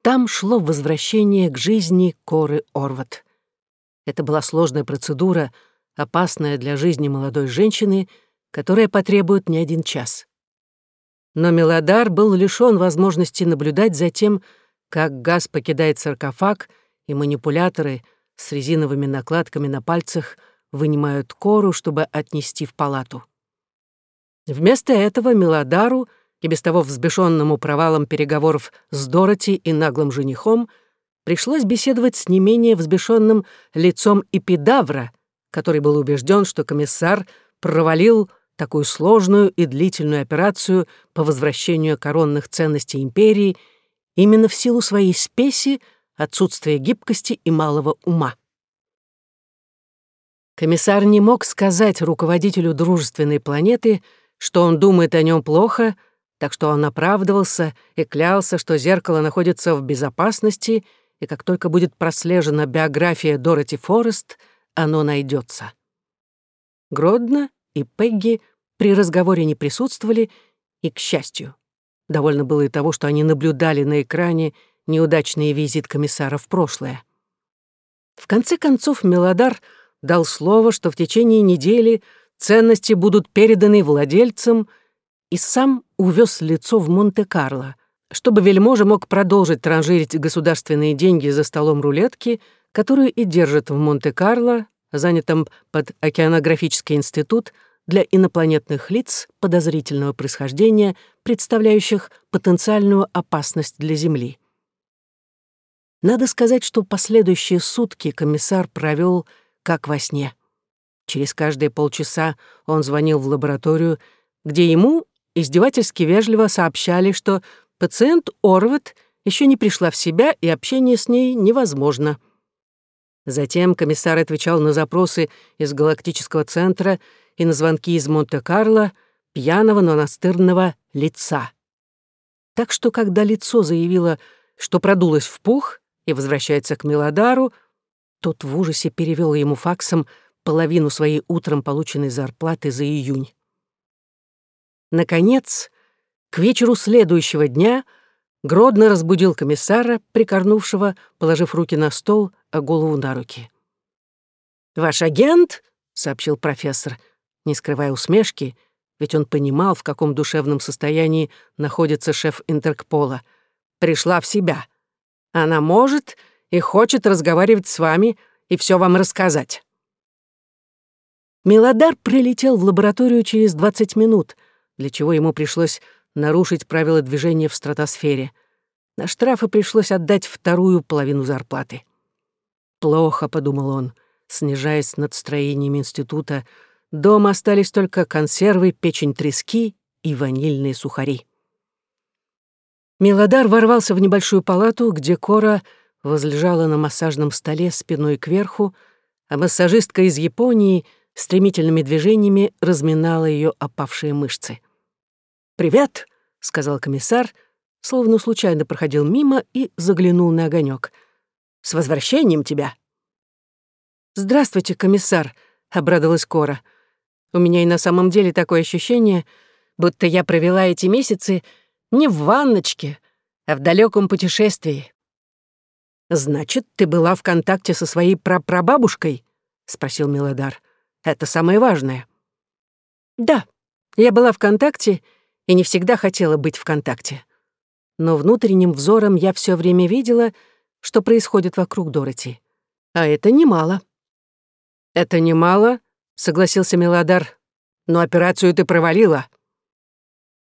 там шло возвращение к жизни Коры Орват. Это была сложная процедура, опасная для жизни молодой женщины, которая потребует не один час. Но Мелодар был лишён возможности наблюдать за тем, как газ покидает саркофаг, и манипуляторы с резиновыми накладками на пальцах вынимают кору, чтобы отнести в палату. Вместо этого Мелодару, и без того взбешенному провалом переговоров с Дороти и наглым женихом, пришлось беседовать с не менее взбешенным лицом Эпидавра, который был убежден, что комиссар провалил такую сложную и длительную операцию по возвращению коронных ценностей империи именно в силу своей спеси, отсутствия гибкости и малого ума. Комиссар не мог сказать руководителю дружественной планеты, что он думает о нем плохо, так что он оправдывался и клялся, что зеркало находится в безопасности, и как только будет прослежена биография Дороти Форест, оно найдется. Гродно и Пегги при разговоре не присутствовали, и, к счастью, довольно было и того, что они наблюдали на экране неудачный визит комиссара в прошлое. В конце концов, Мелодар дал слово, что в течение недели ценности будут переданы владельцам, и сам увез лицо в Монте-Карло, чтобы вельможа мог продолжить транжирить государственные деньги за столом рулетки, которую и держит в Монте-Карло, занятом под океанографический институт, для инопланетных лиц подозрительного происхождения, представляющих потенциальную опасность для Земли. Надо сказать, что последующие сутки комиссар провел как во сне. Через каждые полчаса он звонил в лабораторию, где ему издевательски вежливо сообщали, что пациент Орвет еще не пришла в себя, и общение с ней невозможно. Затем комиссар отвечал на запросы из галактического центра и на звонки из Монте-Карло пьяного, но настырного лица. Так что, когда лицо заявило, что продулось в пух и возвращается к Мелодару, тот в ужасе перевел ему факсом половину своей утром полученной зарплаты за июнь. Наконец, к вечеру следующего дня Гродно разбудил комиссара, прикорнувшего, положив руки на стол, а голову на руки. «Ваш агент», — сообщил профессор, не скрывая усмешки, ведь он понимал, в каком душевном состоянии находится шеф Интеркпола, пришла в себя. Она может и хочет разговаривать с вами и все вам рассказать. Мелодар прилетел в лабораторию через 20 минут, для чего ему пришлось нарушить правила движения в стратосфере. На штрафы пришлось отдать вторую половину зарплаты. «Плохо», — подумал он, снижаясь над строением института, дома остались только консервы, печень трески и ванильные сухари. Мелодар ворвался в небольшую палату, где Кора возлежала на массажном столе спиной кверху, а массажистка из Японии стремительными движениями разминала ее опавшие мышцы. «Привет», — сказал комиссар, словно случайно проходил мимо и заглянул на огонек. «С возвращением тебя!» «Здравствуйте, комиссар», — обрадовалась Кора. «У меня и на самом деле такое ощущение, будто я провела эти месяцы не в ванночке, а в далеком путешествии». «Значит, ты была в контакте со своей прапрабабушкой?» — спросил Милодар. «Это самое важное». «Да, я была в контакте и не всегда хотела быть в контакте. Но внутренним взором я все время видела, что происходит вокруг Дороти. А это немало. «Это немало», — согласился Мелодар. «Но операцию ты провалила».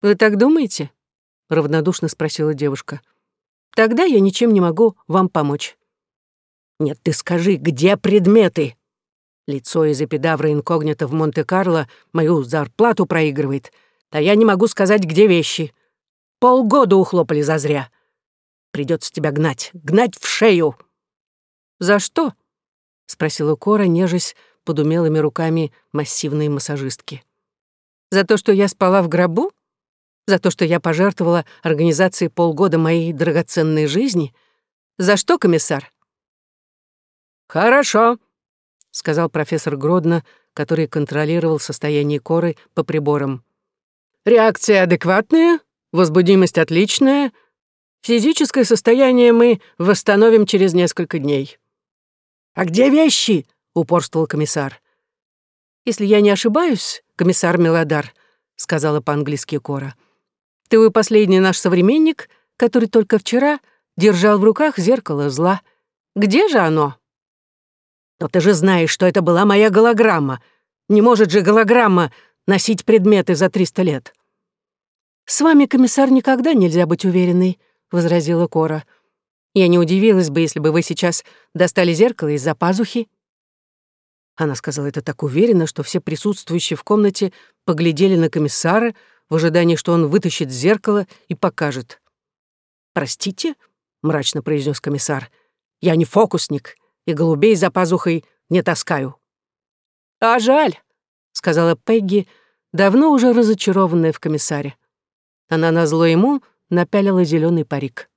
«Вы так думаете?» — равнодушно спросила девушка. Тогда я ничем не могу вам помочь». «Нет, ты скажи, где предметы?» Лицо из эпидавра инкогнито в Монте-Карло мою зарплату проигрывает, а я не могу сказать, где вещи. Полгода ухлопали зазря. Придется тебя гнать, гнать в шею. «За что?» — спросила Кора, нежась под умелыми руками массивной массажистки. «За то, что я спала в гробу?» За то, что я пожертвовала организации полгода моей драгоценной жизни? За что, комиссар?» «Хорошо», — сказал профессор Гродно, который контролировал состояние коры по приборам. «Реакция адекватная, возбудимость отличная. Физическое состояние мы восстановим через несколько дней». «А где вещи?» — упорствовал комиссар. «Если я не ошибаюсь, комиссар Мелодар», — сказала по-английски Кора, — ты вы последний наш современник, который только вчера держал в руках зеркало зла. Где же оно? Но ты же знаешь, что это была моя голограмма. Не может же голограмма носить предметы за триста лет. «С вами, комиссар, никогда нельзя быть уверенной», — возразила Кора. «Я не удивилась бы, если бы вы сейчас достали зеркало из-за пазухи». Она сказала это так уверенно, что все присутствующие в комнате поглядели на комиссара, в ожидании, что он вытащит зеркало и покажет. «Простите?» — мрачно произнес комиссар. «Я не фокусник, и голубей за пазухой не таскаю». «А жаль», — сказала Пегги, давно уже разочарованная в комиссаре. Она назло ему напялила зеленый парик.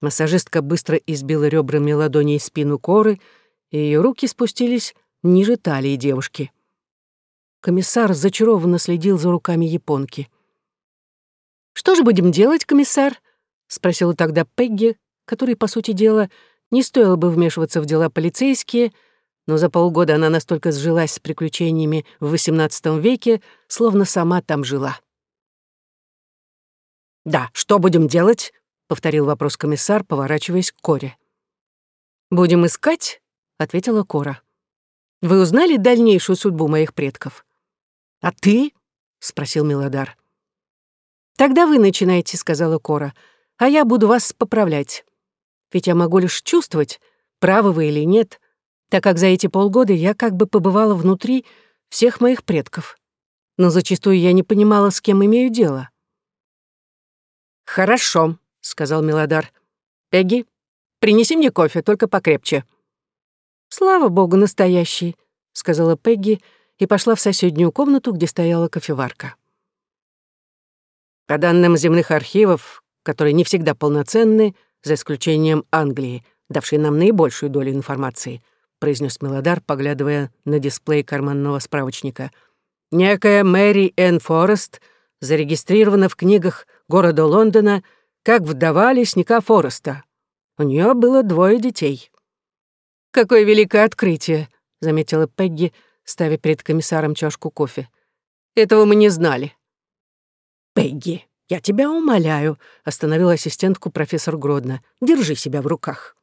Массажистка быстро избила ребрами ладоней спину коры, и ее руки спустились ниже талии девушки. Комиссар зачарованно следил за руками японки. «Что же будем делать, комиссар?» — спросила тогда Пегги, которой, по сути дела, не стоило бы вмешиваться в дела полицейские, но за полгода она настолько сжилась с приключениями в XVIII веке, словно сама там жила. «Да, что будем делать?» — повторил вопрос комиссар, поворачиваясь к Коре. «Будем искать?» — ответила Кора. «Вы узнали дальнейшую судьбу моих предков?» «А ты?» — спросил Милодар. «Тогда вы начинайте», — сказала Кора, «а я буду вас поправлять. Ведь я могу лишь чувствовать, правы вы или нет, так как за эти полгода я как бы побывала внутри всех моих предков. Но зачастую я не понимала, с кем имею дело». «Хорошо», сказал Мелодар. «Пегги, принеси мне кофе, только покрепче». «Слава богу, настоящий», — сказала Пегги и пошла в соседнюю комнату, где стояла кофеварка. По данным земных архивов, которые не всегда полноценны, за исключением Англии, давшей нам наибольшую долю информации, произнес Мелодар, поглядывая на дисплей карманного справочника. Некая Мэри Энн Форест зарегистрирована в книгах города Лондона как вдова лесника Фореста. У нее было двое детей. «Какое великое открытие!» — заметила Пегги, ставя перед комиссаром чашку кофе. «Этого мы не знали». «Пегги, я тебя умоляю», — остановил ассистентку профессор Гродно. «Держи себя в руках».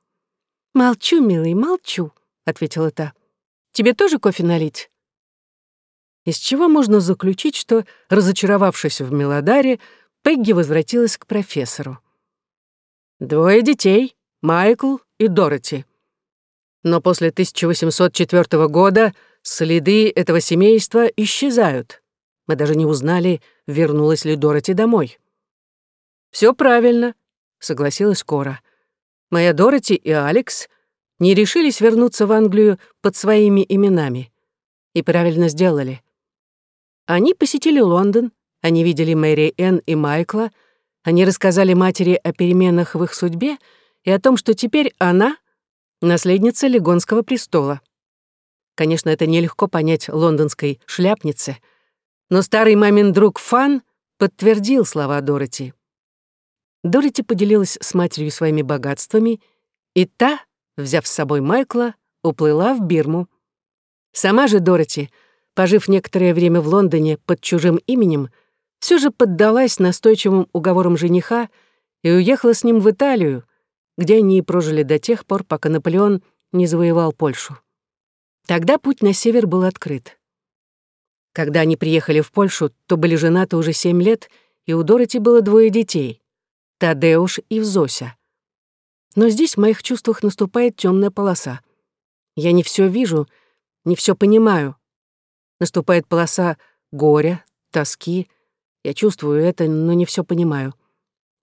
«Молчу, милый, молчу», — ответила та. «Тебе тоже кофе налить?» Из чего можно заключить, что, разочаровавшись в Мелодаре, Пегги возвратилась к профессору. Двое детей, Майкл и Дороти. Но после 1804 года следы этого семейства исчезают. Мы даже не узнали, вернулась ли Дороти домой. Все правильно», — согласилась Кора. «Моя Дороти и Алекс не решились вернуться в Англию под своими именами. И правильно сделали. Они посетили Лондон, они видели Мэри Энн и Майкла, они рассказали матери о переменах в их судьбе и о том, что теперь она — наследница Легонского престола. Конечно, это нелегко понять лондонской шляпнице, но старый мамин друг Фан подтвердил слова Дороти. Дороти поделилась с матерью своими богатствами, и та, взяв с собой Майкла, уплыла в Бирму. Сама же Дороти, пожив некоторое время в Лондоне под чужим именем, все же поддалась настойчивым уговорам жениха и уехала с ним в Италию, где они и прожили до тех пор, пока Наполеон не завоевал Польшу. Тогда путь на север был открыт. Когда они приехали в Польшу, то были женаты уже семь лет, и у Дороти было двое детей — Тадеуш и Взося. Но здесь в моих чувствах наступает темная полоса. Я не все вижу, не все понимаю. Наступает полоса горя, тоски, я чувствую это, но не все понимаю.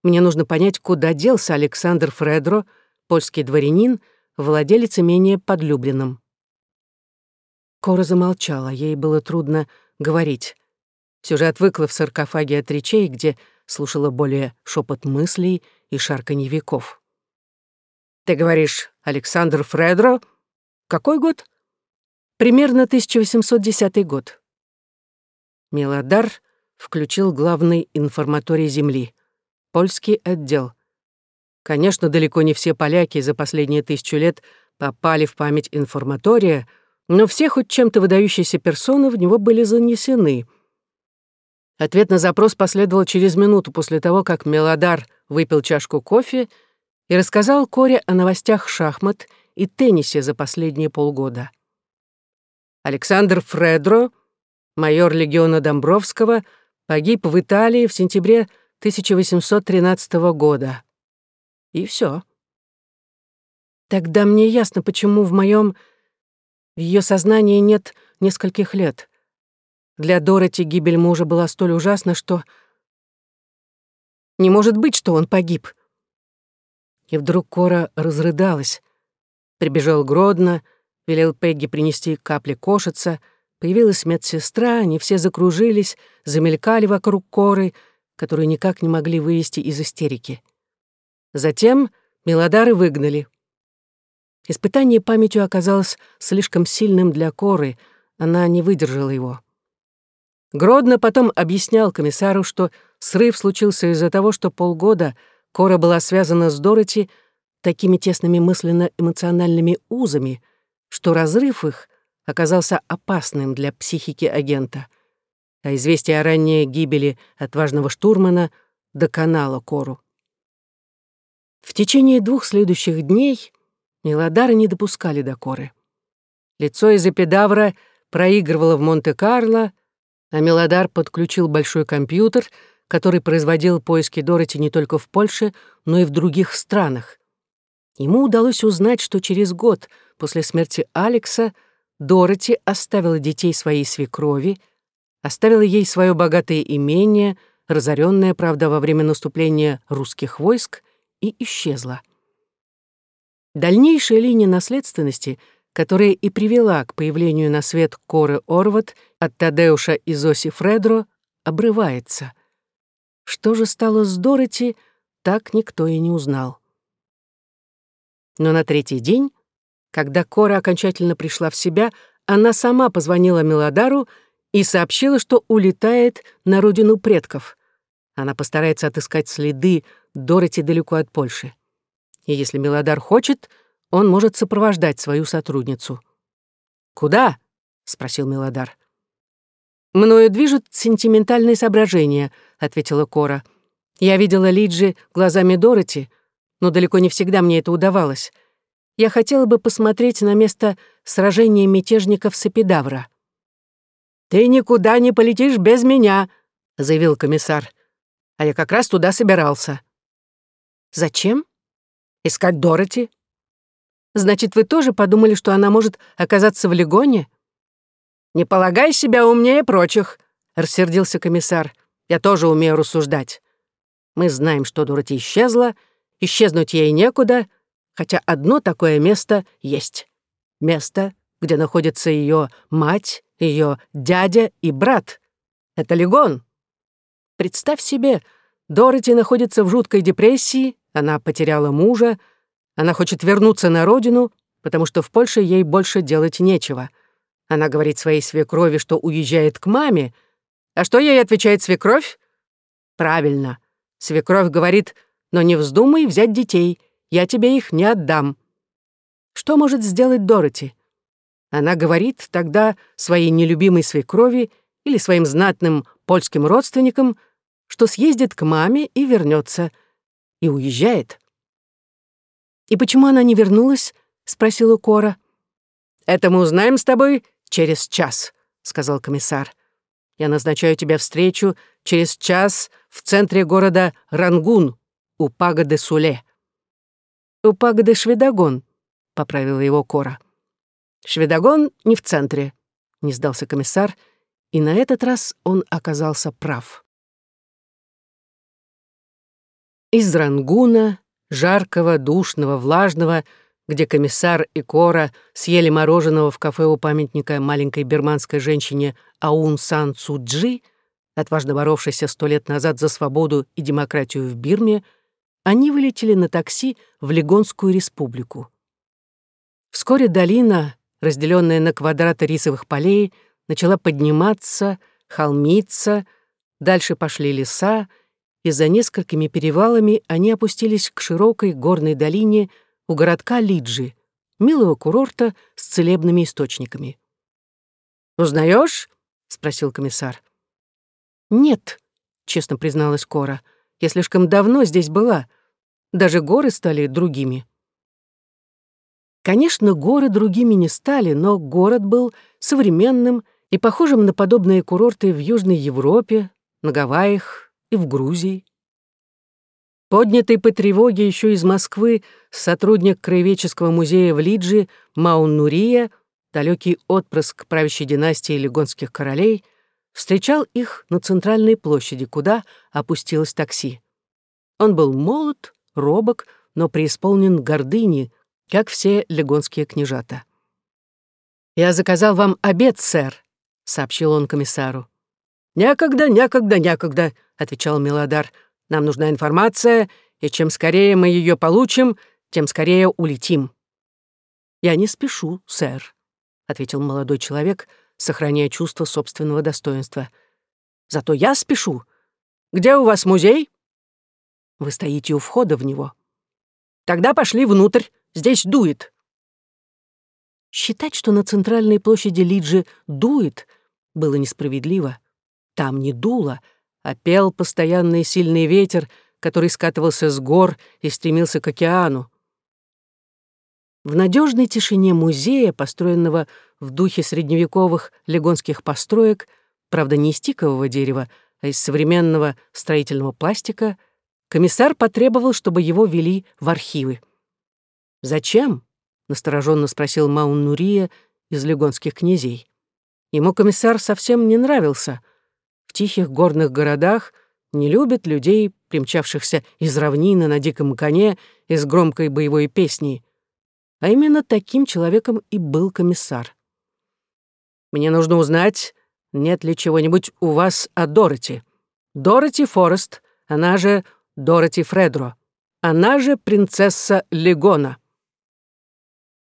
Мне нужно понять, куда делся Александр Фредро, польский дворянин, владелец имения под Люблином. Кора замолчала, ей было трудно говорить. Все же отвыкла в саркофаге от речей, где слушала более шепот мыслей и шарканье веков. «Ты говоришь, Александр Фредро? Какой год?» «Примерно 1810 год». Мелодар включил главный информаторий Земли, польский отдел. Конечно, далеко не все поляки за последние тысячу лет попали в память информатория, но все хоть чем-то выдающиеся персоны в него были занесены. Ответ на запрос последовал через минуту после того, как Мелодар выпил чашку кофе и рассказал Коре о новостях шахмат и теннисе за последние полгода. Александр Фредро, майор легиона Домбровского, Погиб в Италии в сентябре 1813 года. И все. Тогда мне ясно, почему в моем в ее сознании нет нескольких лет. Для Дороти гибель мужа была столь ужасна, что... Не может быть, что он погиб. И вдруг Кора разрыдалась. Прибежал Гродно, велел Пегги принести капли кошица — Появилась медсестра, они все закружились, замелькали вокруг коры, которую никак не могли вывести из истерики. Затем Мелодары выгнали. Испытание памятью оказалось слишком сильным для коры, она не выдержала его. Гродно потом объяснял комиссару, что срыв случился из-за того, что полгода Кора была связана с Дороти такими тесными мысленно-эмоциональными узами, что разрыв их оказался опасным для психики агента, а известие о ранней гибели отважного штурмана доконало Кору. В течение двух следующих дней Мелодары не допускали до Коры. Лицо из эпидавра проигрывало в Монте-Карло, а Мелодар подключил большой компьютер, который производил поиски Дороти не только в Польше, но и в других странах. Ему удалось узнать, что через год после смерти Алекса Дороти оставила детей своей свекрови, оставила ей свое богатое имение, разоренное, правда, во время наступления русских войск, и исчезла. Дальнейшая линия наследственности, которая и привела к появлению на свет Коры Орват от Тадеуша и Зоси Фредро, обрывается. Что же стало с Дороти, так никто и не узнал. Но на третий день, когда Кора окончательно пришла в себя, она сама позвонила Мелодару и сообщила, что улетает на родину предков. Она постарается отыскать следы Дороти далеко от Польши. И если Мелодар хочет, он может сопровождать свою сотрудницу. «Куда?» — спросил Мелодар. «Мною движут сентиментальные соображения», — ответила Кора. «Я видела Лиджи глазами Дороти, но далеко не всегда мне это удавалось. Я хотела бы посмотреть на место сражения мятежников с Эпидавра». «Ты никуда не полетишь без меня», — заявил комиссар. «А я как раз туда собирался». «Зачем?» «Искать Дороти». «Значит, вы тоже подумали, что она может оказаться в Легоне?» «Не полагай себя умнее прочих», — рассердился комиссар. «Я тоже умею рассуждать. Мы знаем, что Дороти исчезла, исчезнуть ей некуда, хотя одно такое место есть. Место, где находится ее мать, ее дядя и брат. Это Легон. Представь себе, Дороти находится в жуткой депрессии, она потеряла мужа, она хочет вернуться на родину, потому что в Польше ей больше делать нечего. Она говорит своей свекрови, что уезжает к маме. А что ей отвечает свекровь? Правильно. Свекровь говорит, но не вздумай взять детей, я тебе их не отдам. Что может сделать Дороти? Она говорит тогда своей нелюбимой свекрови или своим знатным польским родственникам, что съездит к маме и вернется, и уезжает. «И почему она не вернулась?» — спросила Кора. «Это мы узнаем с тобой через час», — сказал комиссар. «Я назначаю тебе встречу через час в центре города Рангун, у пагоды Суле». «У пагоды Шведогон», — поправила его Кора. «Шведогон не в центре», — не сдался комиссар, и на этот раз он оказался прав. Из Рангуна, жаркого, душного, влажного, где комиссар и Кора съели мороженого в кафе у памятника маленькой бирманской женщине Аун Сан Цуджи, отважно боровшейся сто лет назад за свободу и демократию в Бирме, они вылетели на такси в Легонскую республику. Вскоре долина, разделенная на квадраты рисовых полей, начала подниматься, холмиться, дальше пошли леса, и за несколькими перевалами они опустились к широкой горной долине у городка Лиджи, милого курорта с целебными источниками. «Узнаешь?» — спросил комиссар. «Нет», — честно призналась Кора, — «я слишком давно здесь была. Даже горы стали другими». Конечно, горы другими не стали, но город был современным и похожим на подобные курорты в Южной Европе, на Гавайях и в Грузии. Поднятый по тревоге еще из Москвы сотрудник Краеведческого музея в Лидже Маун Нурия, далекий отпрыск правящей династии легонских королей, встречал их на центральной площади, куда опустилось такси. Он был молод, робок, но преисполнен гордыни, как все легонские княжата. «Я заказал вам обед, сэр», — сообщил он комиссару. «Некогда, некогда, некогда», — отвечал Мелодар. «Нам нужна информация, и чем скорее мы ее получим, тем скорее улетим». «Я не спешу, сэр», — ответил молодой человек, сохраняя чувство собственного достоинства. «Зато я спешу. Где у вас музей?» «Вы стоите у входа в него». «Тогда пошли внутрь. Здесь дует». Считать, что на центральной площади Лиджи дует, было несправедливо. Там не дуло, а пел постоянный сильный ветер, который скатывался с гор и стремился к океану. В надежной тишине музея, построенного в духе средневековых легонских построек, правда, не из тикового дерева, а из современного строительного пластика, комиссар потребовал, чтобы его вели в архивы. «Зачем?» — настороженно спросил Маун Нурия из легонских князей. Ему комиссар совсем не нравился. В тихих горных городах, не любит людей, примчавшихся из равнины на диком коне и с громкой боевой песней. А именно таким человеком и был комиссар. «Мне нужно узнать, нет ли чего-нибудь у вас о Дороти. Дороти Форест, она же Дороти Фредро, она же принцесса Легона».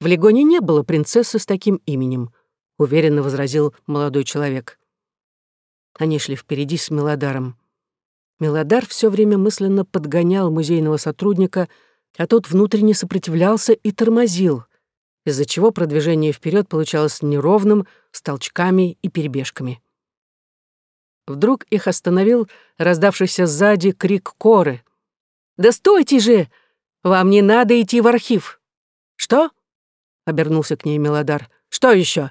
«В Легоне не было принцессы с таким именем», — уверенно возразил молодой человек. Они шли впереди с Мелодаром. Мелодар все время мысленно подгонял музейного сотрудника, а тот внутренне сопротивлялся и тормозил, из-за чего продвижение вперед получалось неровным, с толчками и перебежками. Вдруг их остановил раздавшийся сзади крик Коры. «Да стойте же! Вам не надо идти в архив!» «Что?» — обернулся к ней Мелодар. «Что еще?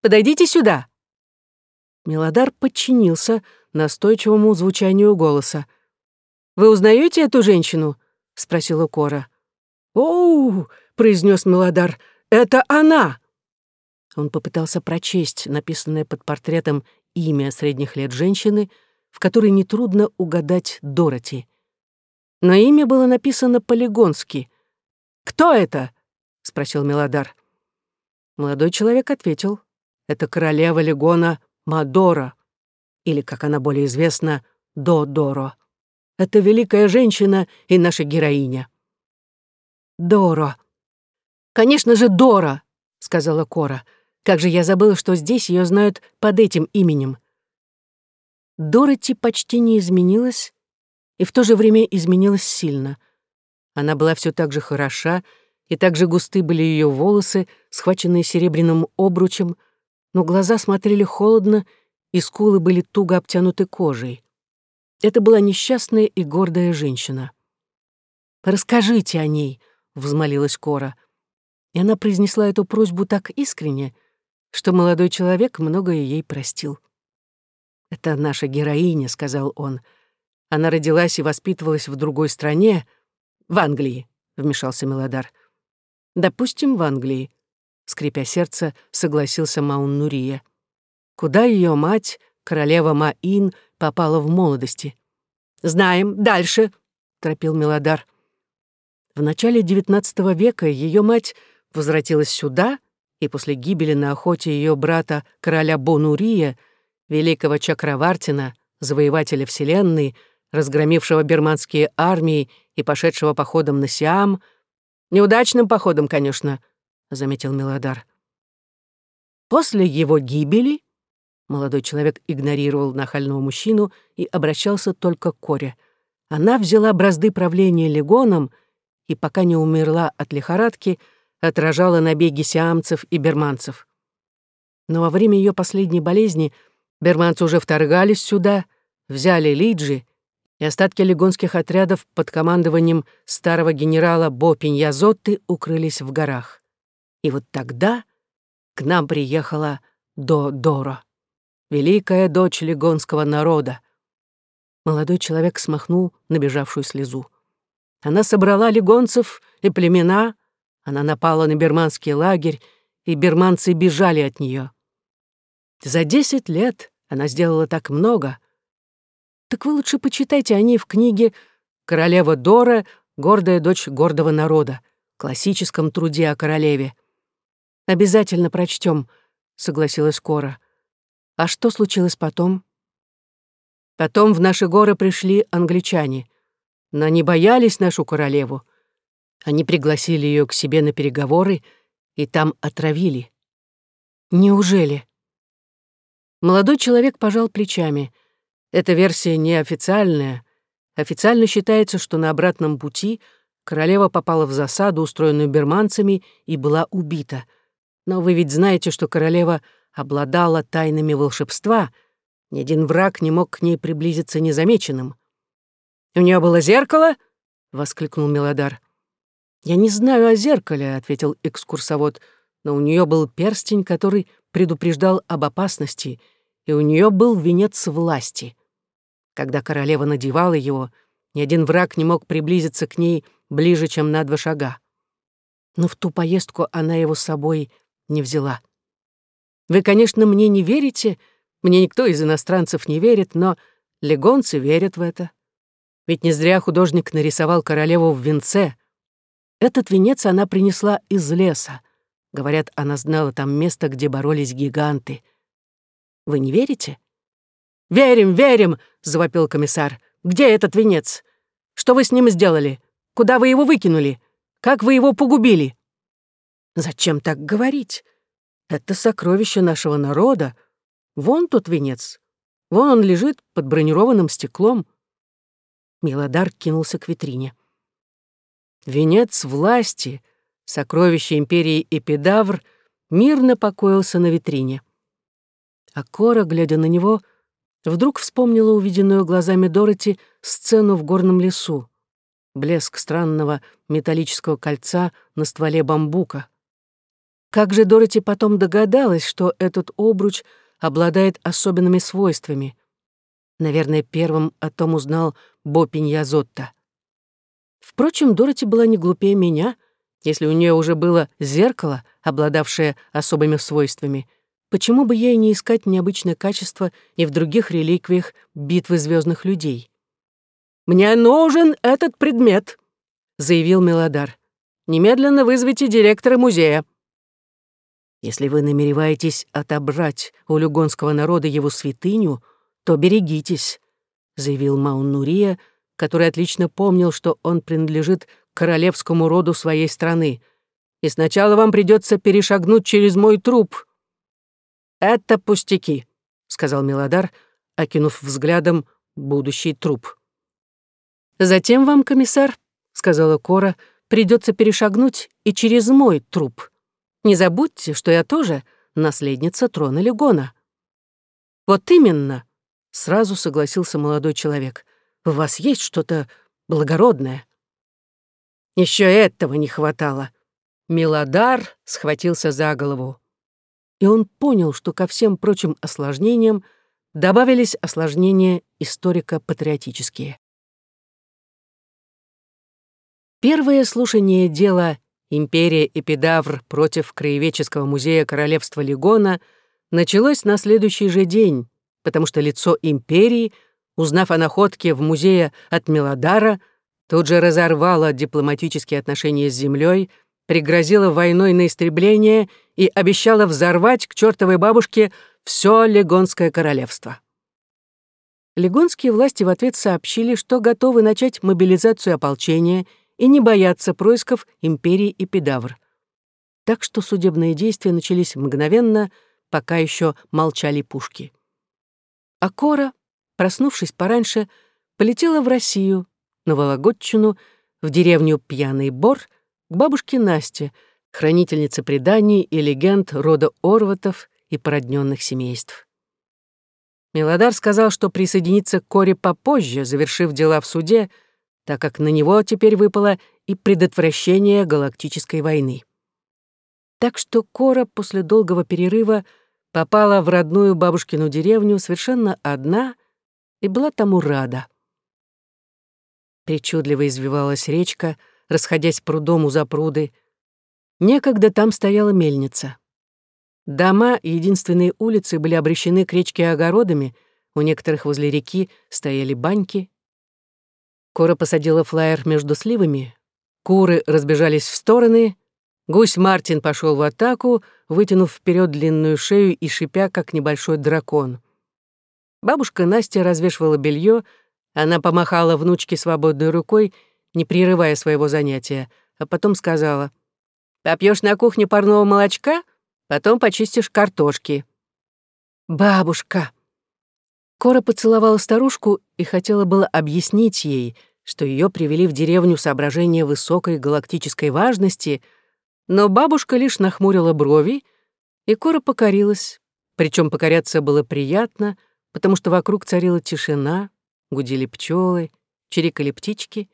Подойдите сюда!» Мелодар подчинился настойчивому звучанию голоса. «Вы узнаете эту женщину?» — спросила Кора. «Оу!» — произнес Мелодар. «Это она!» Он попытался прочесть написанное под портретом имя средних лет женщины, в которой нетрудно угадать Дороти. Но имя было написано по-легонски. «Кто это?» — спросил Мелодар. Молодой человек ответил. «Это королева Легона Мадора, или, как она более известна, Додоро. Это великая женщина и наша героиня. Доро. Конечно же, Дора, сказала Кора. Как же я забыла, что здесь ее знают под этим именем. Дороти почти не изменилась, и в то же время изменилась сильно. Она была все так же хороша, и так же густы были ее волосы, схваченные серебряным обручем, но глаза смотрели холодно, и скулы были туго обтянуты кожей. Это была несчастная и гордая женщина. «Расскажите о ней», — взмолилась Кора. И она произнесла эту просьбу так искренне, что молодой человек многое ей простил. «Это наша героиня», — сказал он. «Она родилась и воспитывалась в другой стране, в Англии», — вмешался Мелодар. «Допустим, в Англии», — скрипя сердце, согласился Маун-Нурия. «Куда ее мать, королева Маин, попала в молодости?» «Знаем, дальше», — торопил Мелодар. В начале XIX века ее мать возвратилась сюда — и после гибели на охоте ее брата, короля Бонурия, великого Чакравартина, завоевателя Вселенной, разгромившего берманские армии и пошедшего походом на Сиам, неудачным походом, конечно, заметил Мелодар. После его гибели молодой человек игнорировал нахального мужчину и обращался только к Коре. Она взяла бразды правления легоном и, пока не умерла от лихорадки, отражала набеги сиамцев и берманцев. Но во время ее последней болезни берманцы уже вторгались сюда, взяли Лиджи, и остатки легонских отрядов под командованием старого генерала Бо Пиньязотты укрылись в горах. И вот тогда к нам приехала До Доро, великая дочь легонского народа. Молодой человек смахнул набежавшую слезу. Она собрала легонцев и племена, она напала на берманский лагерь, и берманцы бежали от нее. За десять лет она сделала так много. Так вы лучше почитайте о ней в книге «Королева Дора. Гордая дочь гордого народа», классическом труде о королеве. «Обязательно прочтем», — согласилась Кора. «А что случилось потом?» Потом в наши горы пришли англичане. Но они боялись нашу королеву. Они пригласили ее к себе на переговоры и там отравили. Неужели? Молодой человек пожал плечами. Эта версия неофициальная. Официально считается, что на обратном пути королева попала в засаду, устроенную берманцами, и была убита. Но вы ведь знаете, что королева обладала тайнами волшебства. Ни один враг не мог к ней приблизиться незамеченным. «У нее было зеркало?» — воскликнул Мелодар. «Я не знаю о зеркале», — ответил экскурсовод, «но у нее был перстень, который предупреждал об опасности, и у нее был венец власти. Когда королева надевала его, ни один враг не мог приблизиться к ней ближе, чем на два шага. Но в ту поездку она его с собой не взяла. Вы, конечно, мне не верите, мне никто из иностранцев не верит, но Легонцы верят в это. Ведь не зря художник нарисовал королеву в венце. Этот венец она принесла из леса. Говорят, она знала там место, где боролись гиганты. Вы не верите? «Верим, верим!» — завопил комиссар. «Где этот венец? Что вы с ним сделали? Куда вы его выкинули? Как вы его погубили?» «Зачем так говорить? Это сокровище нашего народа. Вон тот венец. Вон он лежит под бронированным стеклом». Милодар кинулся к витрине. Венец власти, сокровище империи Эпидавр, мирно покоился на витрине. А Кора, глядя на него, вдруг вспомнила увиденную глазами Дороти сцену в горном лесу. Блеск странного металлического кольца на стволе бамбука. Как же Дороти потом догадалась, что этот обруч обладает особенными свойствами? Наверное, первым о том узнал Бо Пиньязотто. Впрочем, Дороти была не глупее меня, если у нее уже было зеркало, обладавшее особыми свойствами. Почему бы ей не искать необычное качество и в других реликвиях битвы звездных людей? «Мне нужен этот предмет», — заявил Мелодар. «Немедленно вызовите директора музея». Если вы намереваетесь отобрать у люгонского народа его святыню, то берегитесь», — заявил Мауннурия, который отлично помнил, что он принадлежит королевскому роду своей страны. «И сначала вам придется перешагнуть через мой труп». «Это пустяки», — сказал Милодар, окинув взглядом будущий труп. «Затем вам, комиссар», — сказала Кора, — «придется перешагнуть и через мой труп». Не забудьте, что я тоже наследница трона Легона». «Вот именно», — сразу согласился молодой человек. «У вас есть что-то благородное». Еще этого не хватало. Милодар схватился за голову. И он понял, что ко всем прочим осложнениям добавились осложнения историко-патриотические. Первое слушание дела империя Эпидавр против Краеведческого музея Королевства Легона началось на следующий же день, потому что лицо империи, узнав о находке в музее от Мелодара, тут же разорвало дипломатические отношения с землей, пригрозило войной на истребление и обещало взорвать к чертовой бабушке все Легонское королевство. Легонские власти в ответ сообщили, что готовы начать мобилизацию ополчения — и не бояться происков империи Эпидавр. Так что судебные действия начались мгновенно, пока еще молчали пушки. А Кора, проснувшись пораньше, полетела в Россию, на Вологодчину, в деревню Пьяный Бор, к бабушке Насте, хранительнице преданий и легенд рода Орватов и породненных семейств. Мелодар сказал, что присоединится к Коре попозже, завершив дела в суде, так как на него теперь выпало и предотвращение галактической войны. Так что Кора после долгого перерыва попала в родную бабушкину деревню совершенно одна и была тому рада. Причудливо извивалась речка, расходясь прудом у запруды. Некогда там стояла мельница. Дома и единственные улицы были обращены к речке огородами, у некоторых возле реки стояли баньки, Кора посадила флаер между сливами, куры разбежались в стороны, гусь Мартин пошел в атаку, вытянув вперед длинную шею и шипя, как небольшой дракон. Бабушка Настя развешивала белье, она помахала внучке свободной рукой, не прерывая своего занятия, а потом сказала, «Попьешь на кухне парного молочка, потом почистишь картошки». «Бабушка!» Кора поцеловала старушку и хотела было объяснить ей, что ее привели в деревню соображения высокой галактической важности, но бабушка лишь нахмурила брови, и Кора покорилась. Причем покоряться было приятно, потому что вокруг царила тишина, гудели пчелы, чирикали птички,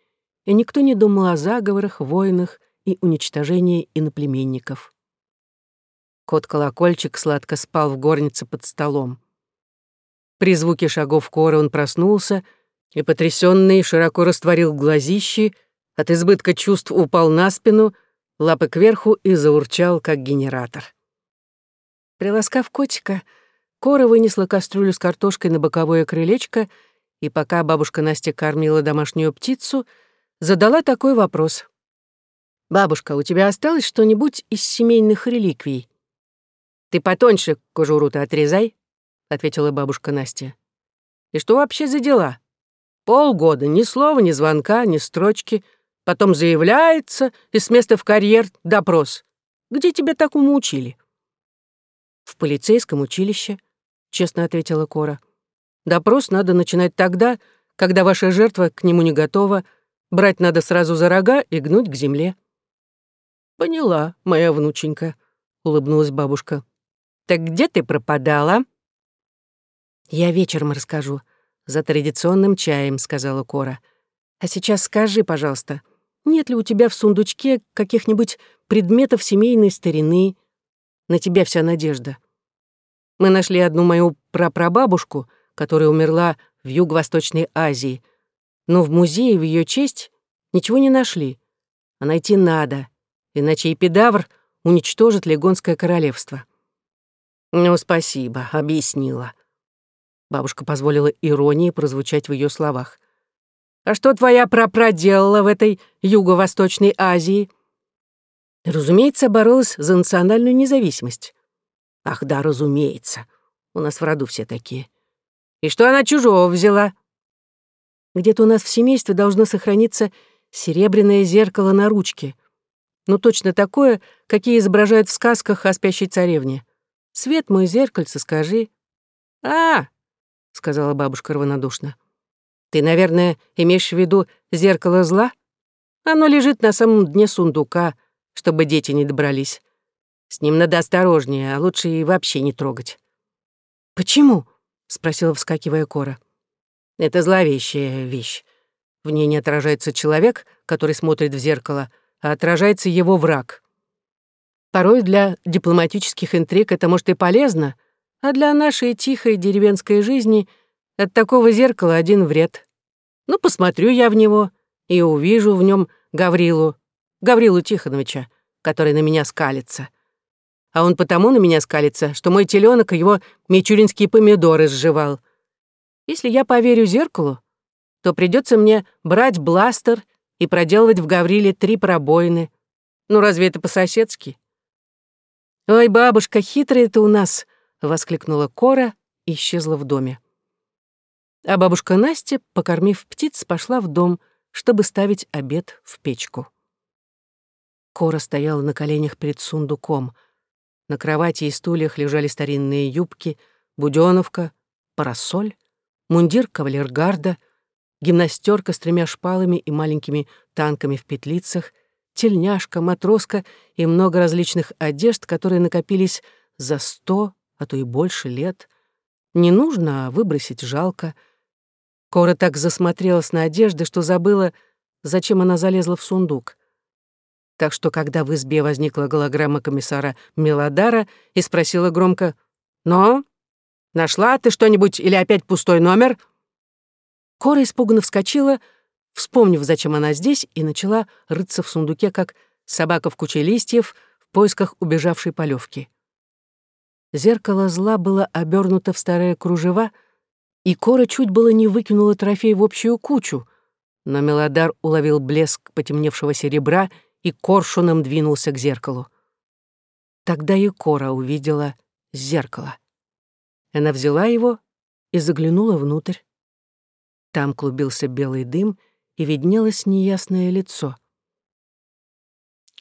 и никто не думал о заговорах, войнах и уничтожении иноплеменников. Кот-колокольчик сладко спал в горнице под столом. При звуке шагов Коры он проснулся и, потрясенный, широко растворил глазищи, от избытка чувств упал на спину, лапы кверху и заурчал, как генератор. Приласкав котика, Кора вынесла кастрюлю с картошкой на боковое крылечко и пока бабушка Настя кормила домашнюю птицу, задала такой вопрос. «Бабушка, у тебя осталось что-нибудь из семейных реликвий?» «Ты потоньше кожуру-то отрезай», — ответила бабушка Настя. «И что вообще за дела? Полгода, ни слова, ни звонка, ни строчки. Потом заявляется, и с места в карьер допрос. Где тебя такому учили?» «В полицейском училище», — честно ответила Кора. «Допрос надо начинать тогда, когда ваша жертва к нему не готова, брать надо сразу за рога и гнуть к земле». «Поняла, моя внученька», — улыбнулась бабушка. «Так где ты пропадала?» «Я вечером расскажу. За традиционным чаем», — сказала Кора. «А сейчас скажи, пожалуйста, нет ли у тебя в сундучке каких-нибудь предметов семейной старины? На тебя вся надежда. Мы нашли одну мою прапрабабушку, которая умерла в Юго-Восточной Азии, но в музее в ее честь ничего не нашли. А найти надо, иначе эпидавр уничтожит Легонское королевство. «Ну, спасибо, объяснила». Бабушка позволила иронии прозвучать в ее словах. «А что твоя прапра делала в этой Юго-Восточной Азии?» Разумеется, боролась за национальную независимость. Ах да, разумеется. У нас в роду все такие. И что она чужого взяла? Где-то у нас в семействе должно сохраниться серебряное зеркало на ручке. Ну, точно такое, какие изображают в сказках о спящей царевне. Свет мой зеркальце, скажи. А, сказала бабушка равнодушно. Ты, наверное, имеешь в виду зеркало зла? Оно лежит на самом дне сундука, чтобы дети не добрались. С ним надо осторожнее, а лучше и вообще не трогать. Почему? спросила, вскакивая Кора. Это зловещая вещь. В ней не отражается человек, который смотрит в зеркало, а отражается его враг. Порой для дипломатических интриг это может и полезно, а для нашей тихой деревенской жизни от такого зеркала один вред. Ну, посмотрю я в него и увижу в нем Гаврилу, Гаврилу Тихоновича, который на меня скалится. А он потому на меня скалится, что мой теленок его мичуринские помидоры сживал. Если я поверю зеркалу, то придется мне брать бластер и проделывать в Гавриле три пробоины. Ну, разве это по-соседски? «Ой, бабушка, хитрая ты у нас!» — воскликнула Кора и исчезла в доме. А бабушка Настя, покормив птиц, пошла в дом, чтобы ставить обед в печку. Кора стояла на коленях перед сундуком. На кровати и стульях лежали старинные юбки, будёновка, парасоль, мундир кавалергарда, гимнастерка с тремя шпалами и маленькими танками в петлицах — тельняшка, матроска и много различных одежд, которые накопились за сто, а то и больше лет. Не нужно, а выбросить жалко. Кора так засмотрелась на одежды, что забыла, зачем она залезла в сундук. Так что, когда в избе возникла голограмма комиссара Мелодара и спросила громко «Но? Нашла ты что-нибудь или опять пустой номер?» Кора испуганно вскочила — вспомнив, зачем она здесь, и начала рыться в сундуке, как собака в куче листьев в поисках убежавшей полевки. Зеркало зла было обернуто в старое кружева, и Кора чуть было не выкинула трофей в общую кучу, но Мелодар уловил блеск потемневшего серебра и коршуном двинулся к зеркалу. Тогда и Кора увидела зеркало. Она взяла его и заглянула внутрь. Там клубился белый дым, и виднелось неясное лицо.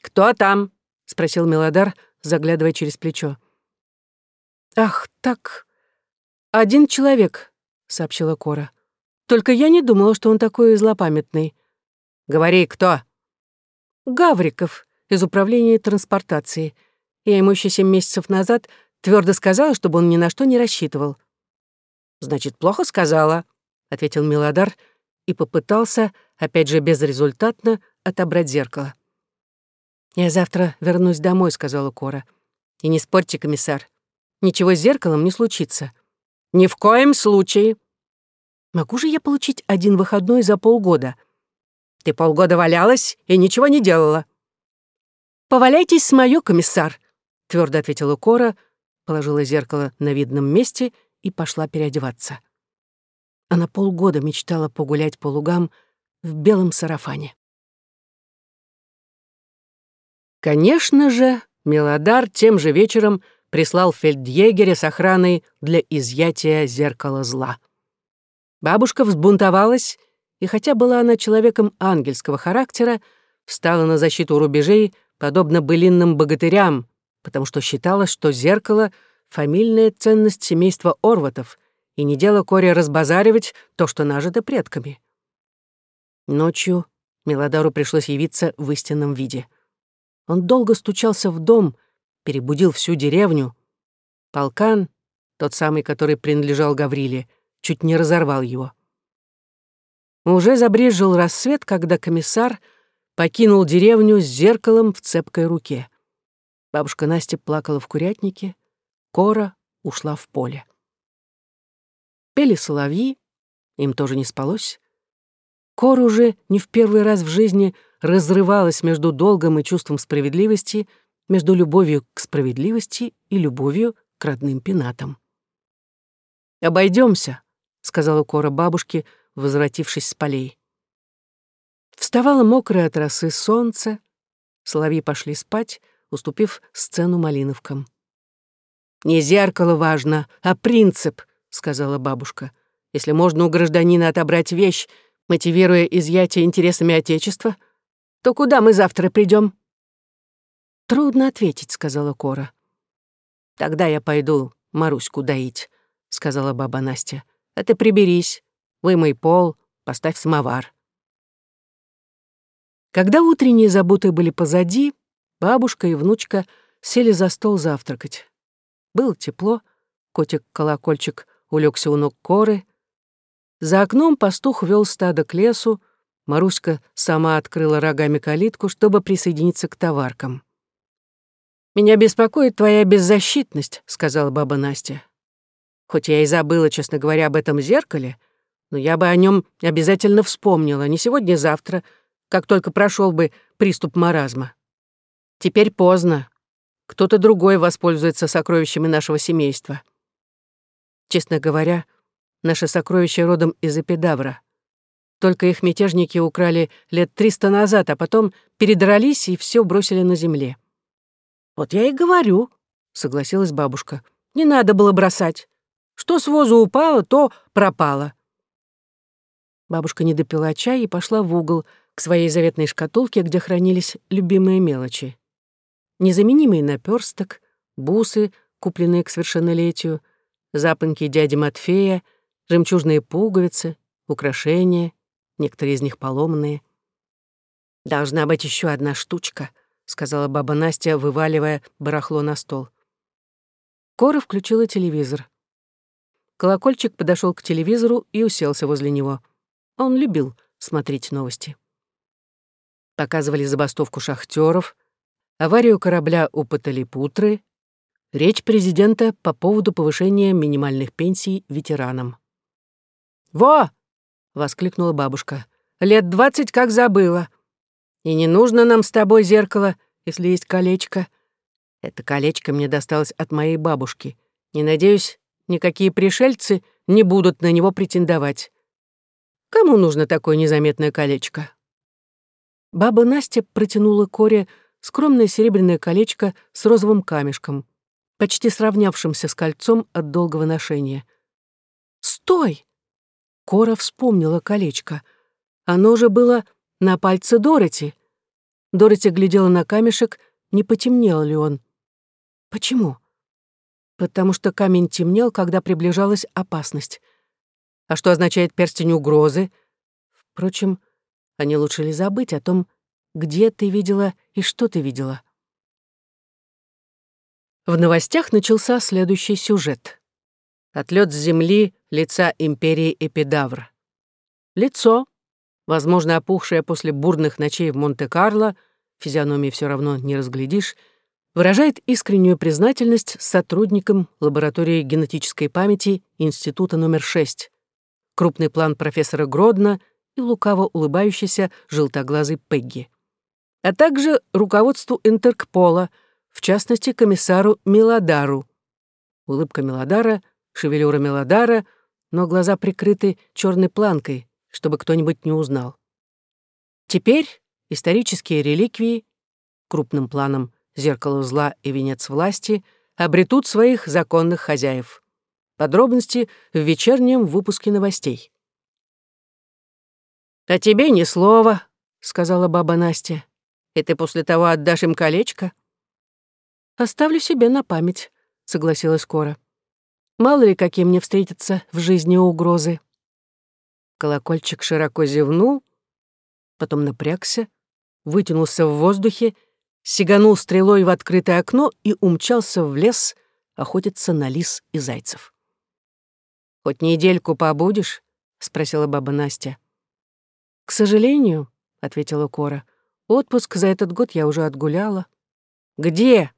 «Кто там?» — спросил Мелодар, заглядывая через плечо. «Ах, так, один человек», — сообщила Кора. «Только я не думала, что он такой злопамятный». «Говори, кто?» «Гавриков из управления транспортации. Я ему еще семь месяцев назад твердо сказала, чтобы он ни на что не рассчитывал». «Значит, плохо сказала», — ответил Мелодар и попытался опять же безрезультатно, отобрать зеркало. «Я завтра вернусь домой», — сказала Кора. «И не спорьте, комиссар. Ничего с зеркалом не случится». «Ни в коем случае». «Могу же я получить один выходной за полгода?» «Ты полгода валялась и ничего не делала». «Поваляйтесь с моё, комиссар», — твердо ответила Кора, положила зеркало на видном месте и пошла переодеваться. Она полгода мечтала погулять по лугам в белом сарафане. Конечно же, Мелодар тем же вечером прислал фельдъегеря с охраной для изъятия зеркала зла. Бабушка взбунтовалась, и хотя была она человеком ангельского характера, встала на защиту рубежей, подобно былинным богатырям, потому что считала, что зеркало — фамильная ценность семейства Орватов, и не дело Коре разбазаривать то, что нажито предками. Ночью Мелодару пришлось явиться в истинном виде. Он долго стучался в дом, перебудил всю деревню. Полкан, тот самый, который принадлежал Гавриле, чуть не разорвал его. Уже забрежил рассвет, когда комиссар покинул деревню с зеркалом в цепкой руке. Бабушка Настя плакала в курятнике, Кора ушла в поле. Пели соловьи, им тоже не спалось. Кора уже не в первый раз в жизни разрывалась между долгом и чувством справедливости, между любовью к справедливости и любовью к родным пенатам. Обойдемся, сказала Кора бабушке, возвратившись с полей. Вставало мокрое от росы солнце, соловьи пошли спать, уступив сцену малиновкам. «Не зеркало важно, а принцип», — сказала бабушка. «Если можно у гражданина отобрать вещь, мотивируя изъятие интересами Отечества, то куда мы завтра придем? «Трудно ответить», — сказала Кора. «Тогда я пойду Маруську доить», — сказала баба Настя. «А ты приберись, вымой пол, поставь самовар». Когда утренние заботы были позади, Бабушка и внучка сели за стол завтракать. Было тепло, котик-колокольчик улегся у ног коры. За окном пастух вел стадо к лесу, Маруська сама открыла рогами калитку, чтобы присоединиться к товаркам. «Меня беспокоит твоя беззащитность», — сказала баба Настя. «Хоть я и забыла, честно говоря, об этом зеркале, но я бы о нем обязательно вспомнила, не сегодня-завтра, как только прошел бы приступ маразма. Теперь поздно. Кто-то другой воспользуется сокровищами нашего семейства. Честно говоря, наши сокровища родом из Эпидавра. Только их мятежники украли лет триста назад, а потом передрались и все бросили на земле. «Вот я и говорю», — согласилась бабушка. «Не надо было бросать. Что с возу упало, то пропало». Бабушка не допила чай и пошла в угол к своей заветной шкатулке, где хранились любимые мелочи незаменимый наперсток, бусы, купленные к совершеннолетию, запонки дяди Матфея, жемчужные пуговицы, украшения, некоторые из них поломанные. «Должна быть еще одна штучка», — сказала баба Настя, вываливая барахло на стол. Кора включила телевизор. Колокольчик подошел к телевизору и уселся возле него. Он любил смотреть новости. Показывали забастовку шахтеров — аварию корабля у Паталипутры, речь президента по поводу повышения минимальных пенсий ветеранам. «Во!» — воскликнула бабушка. «Лет двадцать как забыла. И не нужно нам с тобой зеркало, если есть колечко. Это колечко мне досталось от моей бабушки. Не надеюсь, никакие пришельцы не будут на него претендовать. Кому нужно такое незаметное колечко?» Баба Настя протянула Коре скромное серебряное колечко с розовым камешком, почти сравнявшимся с кольцом от долгого ношения. «Стой!» Кора вспомнила колечко. Оно уже было на пальце Дороти. Дороти глядела на камешек, не потемнел ли он. Почему? Потому что камень темнел, когда приближалась опасность. А что означает перстень угрозы? Впрочем, не лучше ли забыть о том, где ты видела и что ты видела. В новостях начался следующий сюжет. Отлет с земли лица империи Эпидавр. Лицо, возможно, опухшее после бурных ночей в Монте-Карло, физиономии все равно не разглядишь, выражает искреннюю признательность сотрудникам лаборатории генетической памяти Института номер 6. Крупный план профессора Гродно и лукаво улыбающийся желтоглазый Пегги а также руководству Интеркпола, в частности, комиссару Милодару. Улыбка Милодара, шевелюра Милодара, но глаза прикрыты черной планкой, чтобы кто-нибудь не узнал. Теперь исторические реликвии, крупным планом зеркало зла и венец власти, обретут своих законных хозяев. Подробности в вечернем выпуске новостей. «А тебе ни слова», — сказала баба Настя. «И ты после того отдашь им колечко?» «Оставлю себе на память», — согласилась Кора. «Мало ли, какие мне встретятся в жизни угрозы». Колокольчик широко зевнул, потом напрягся, вытянулся в воздухе, сиганул стрелой в открытое окно и умчался в лес охотиться на лис и зайцев. «Хоть недельку побудешь?» — спросила баба Настя. «К сожалению», — ответила Кора, — «отпуск за этот год я уже отгуляла». «Где?»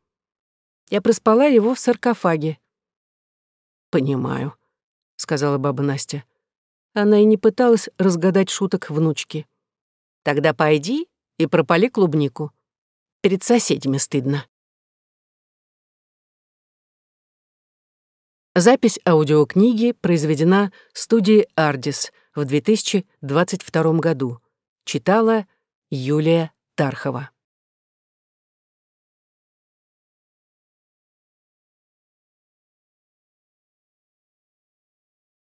Я проспала его в саркофаге. «Понимаю», — сказала баба Настя. Она и не пыталась разгадать шуток внучки. «Тогда пойди и пропали клубнику. Перед соседями стыдно». Запись аудиокниги произведена студией «Ардис» в 2022 году. Читала Юлия Тархова.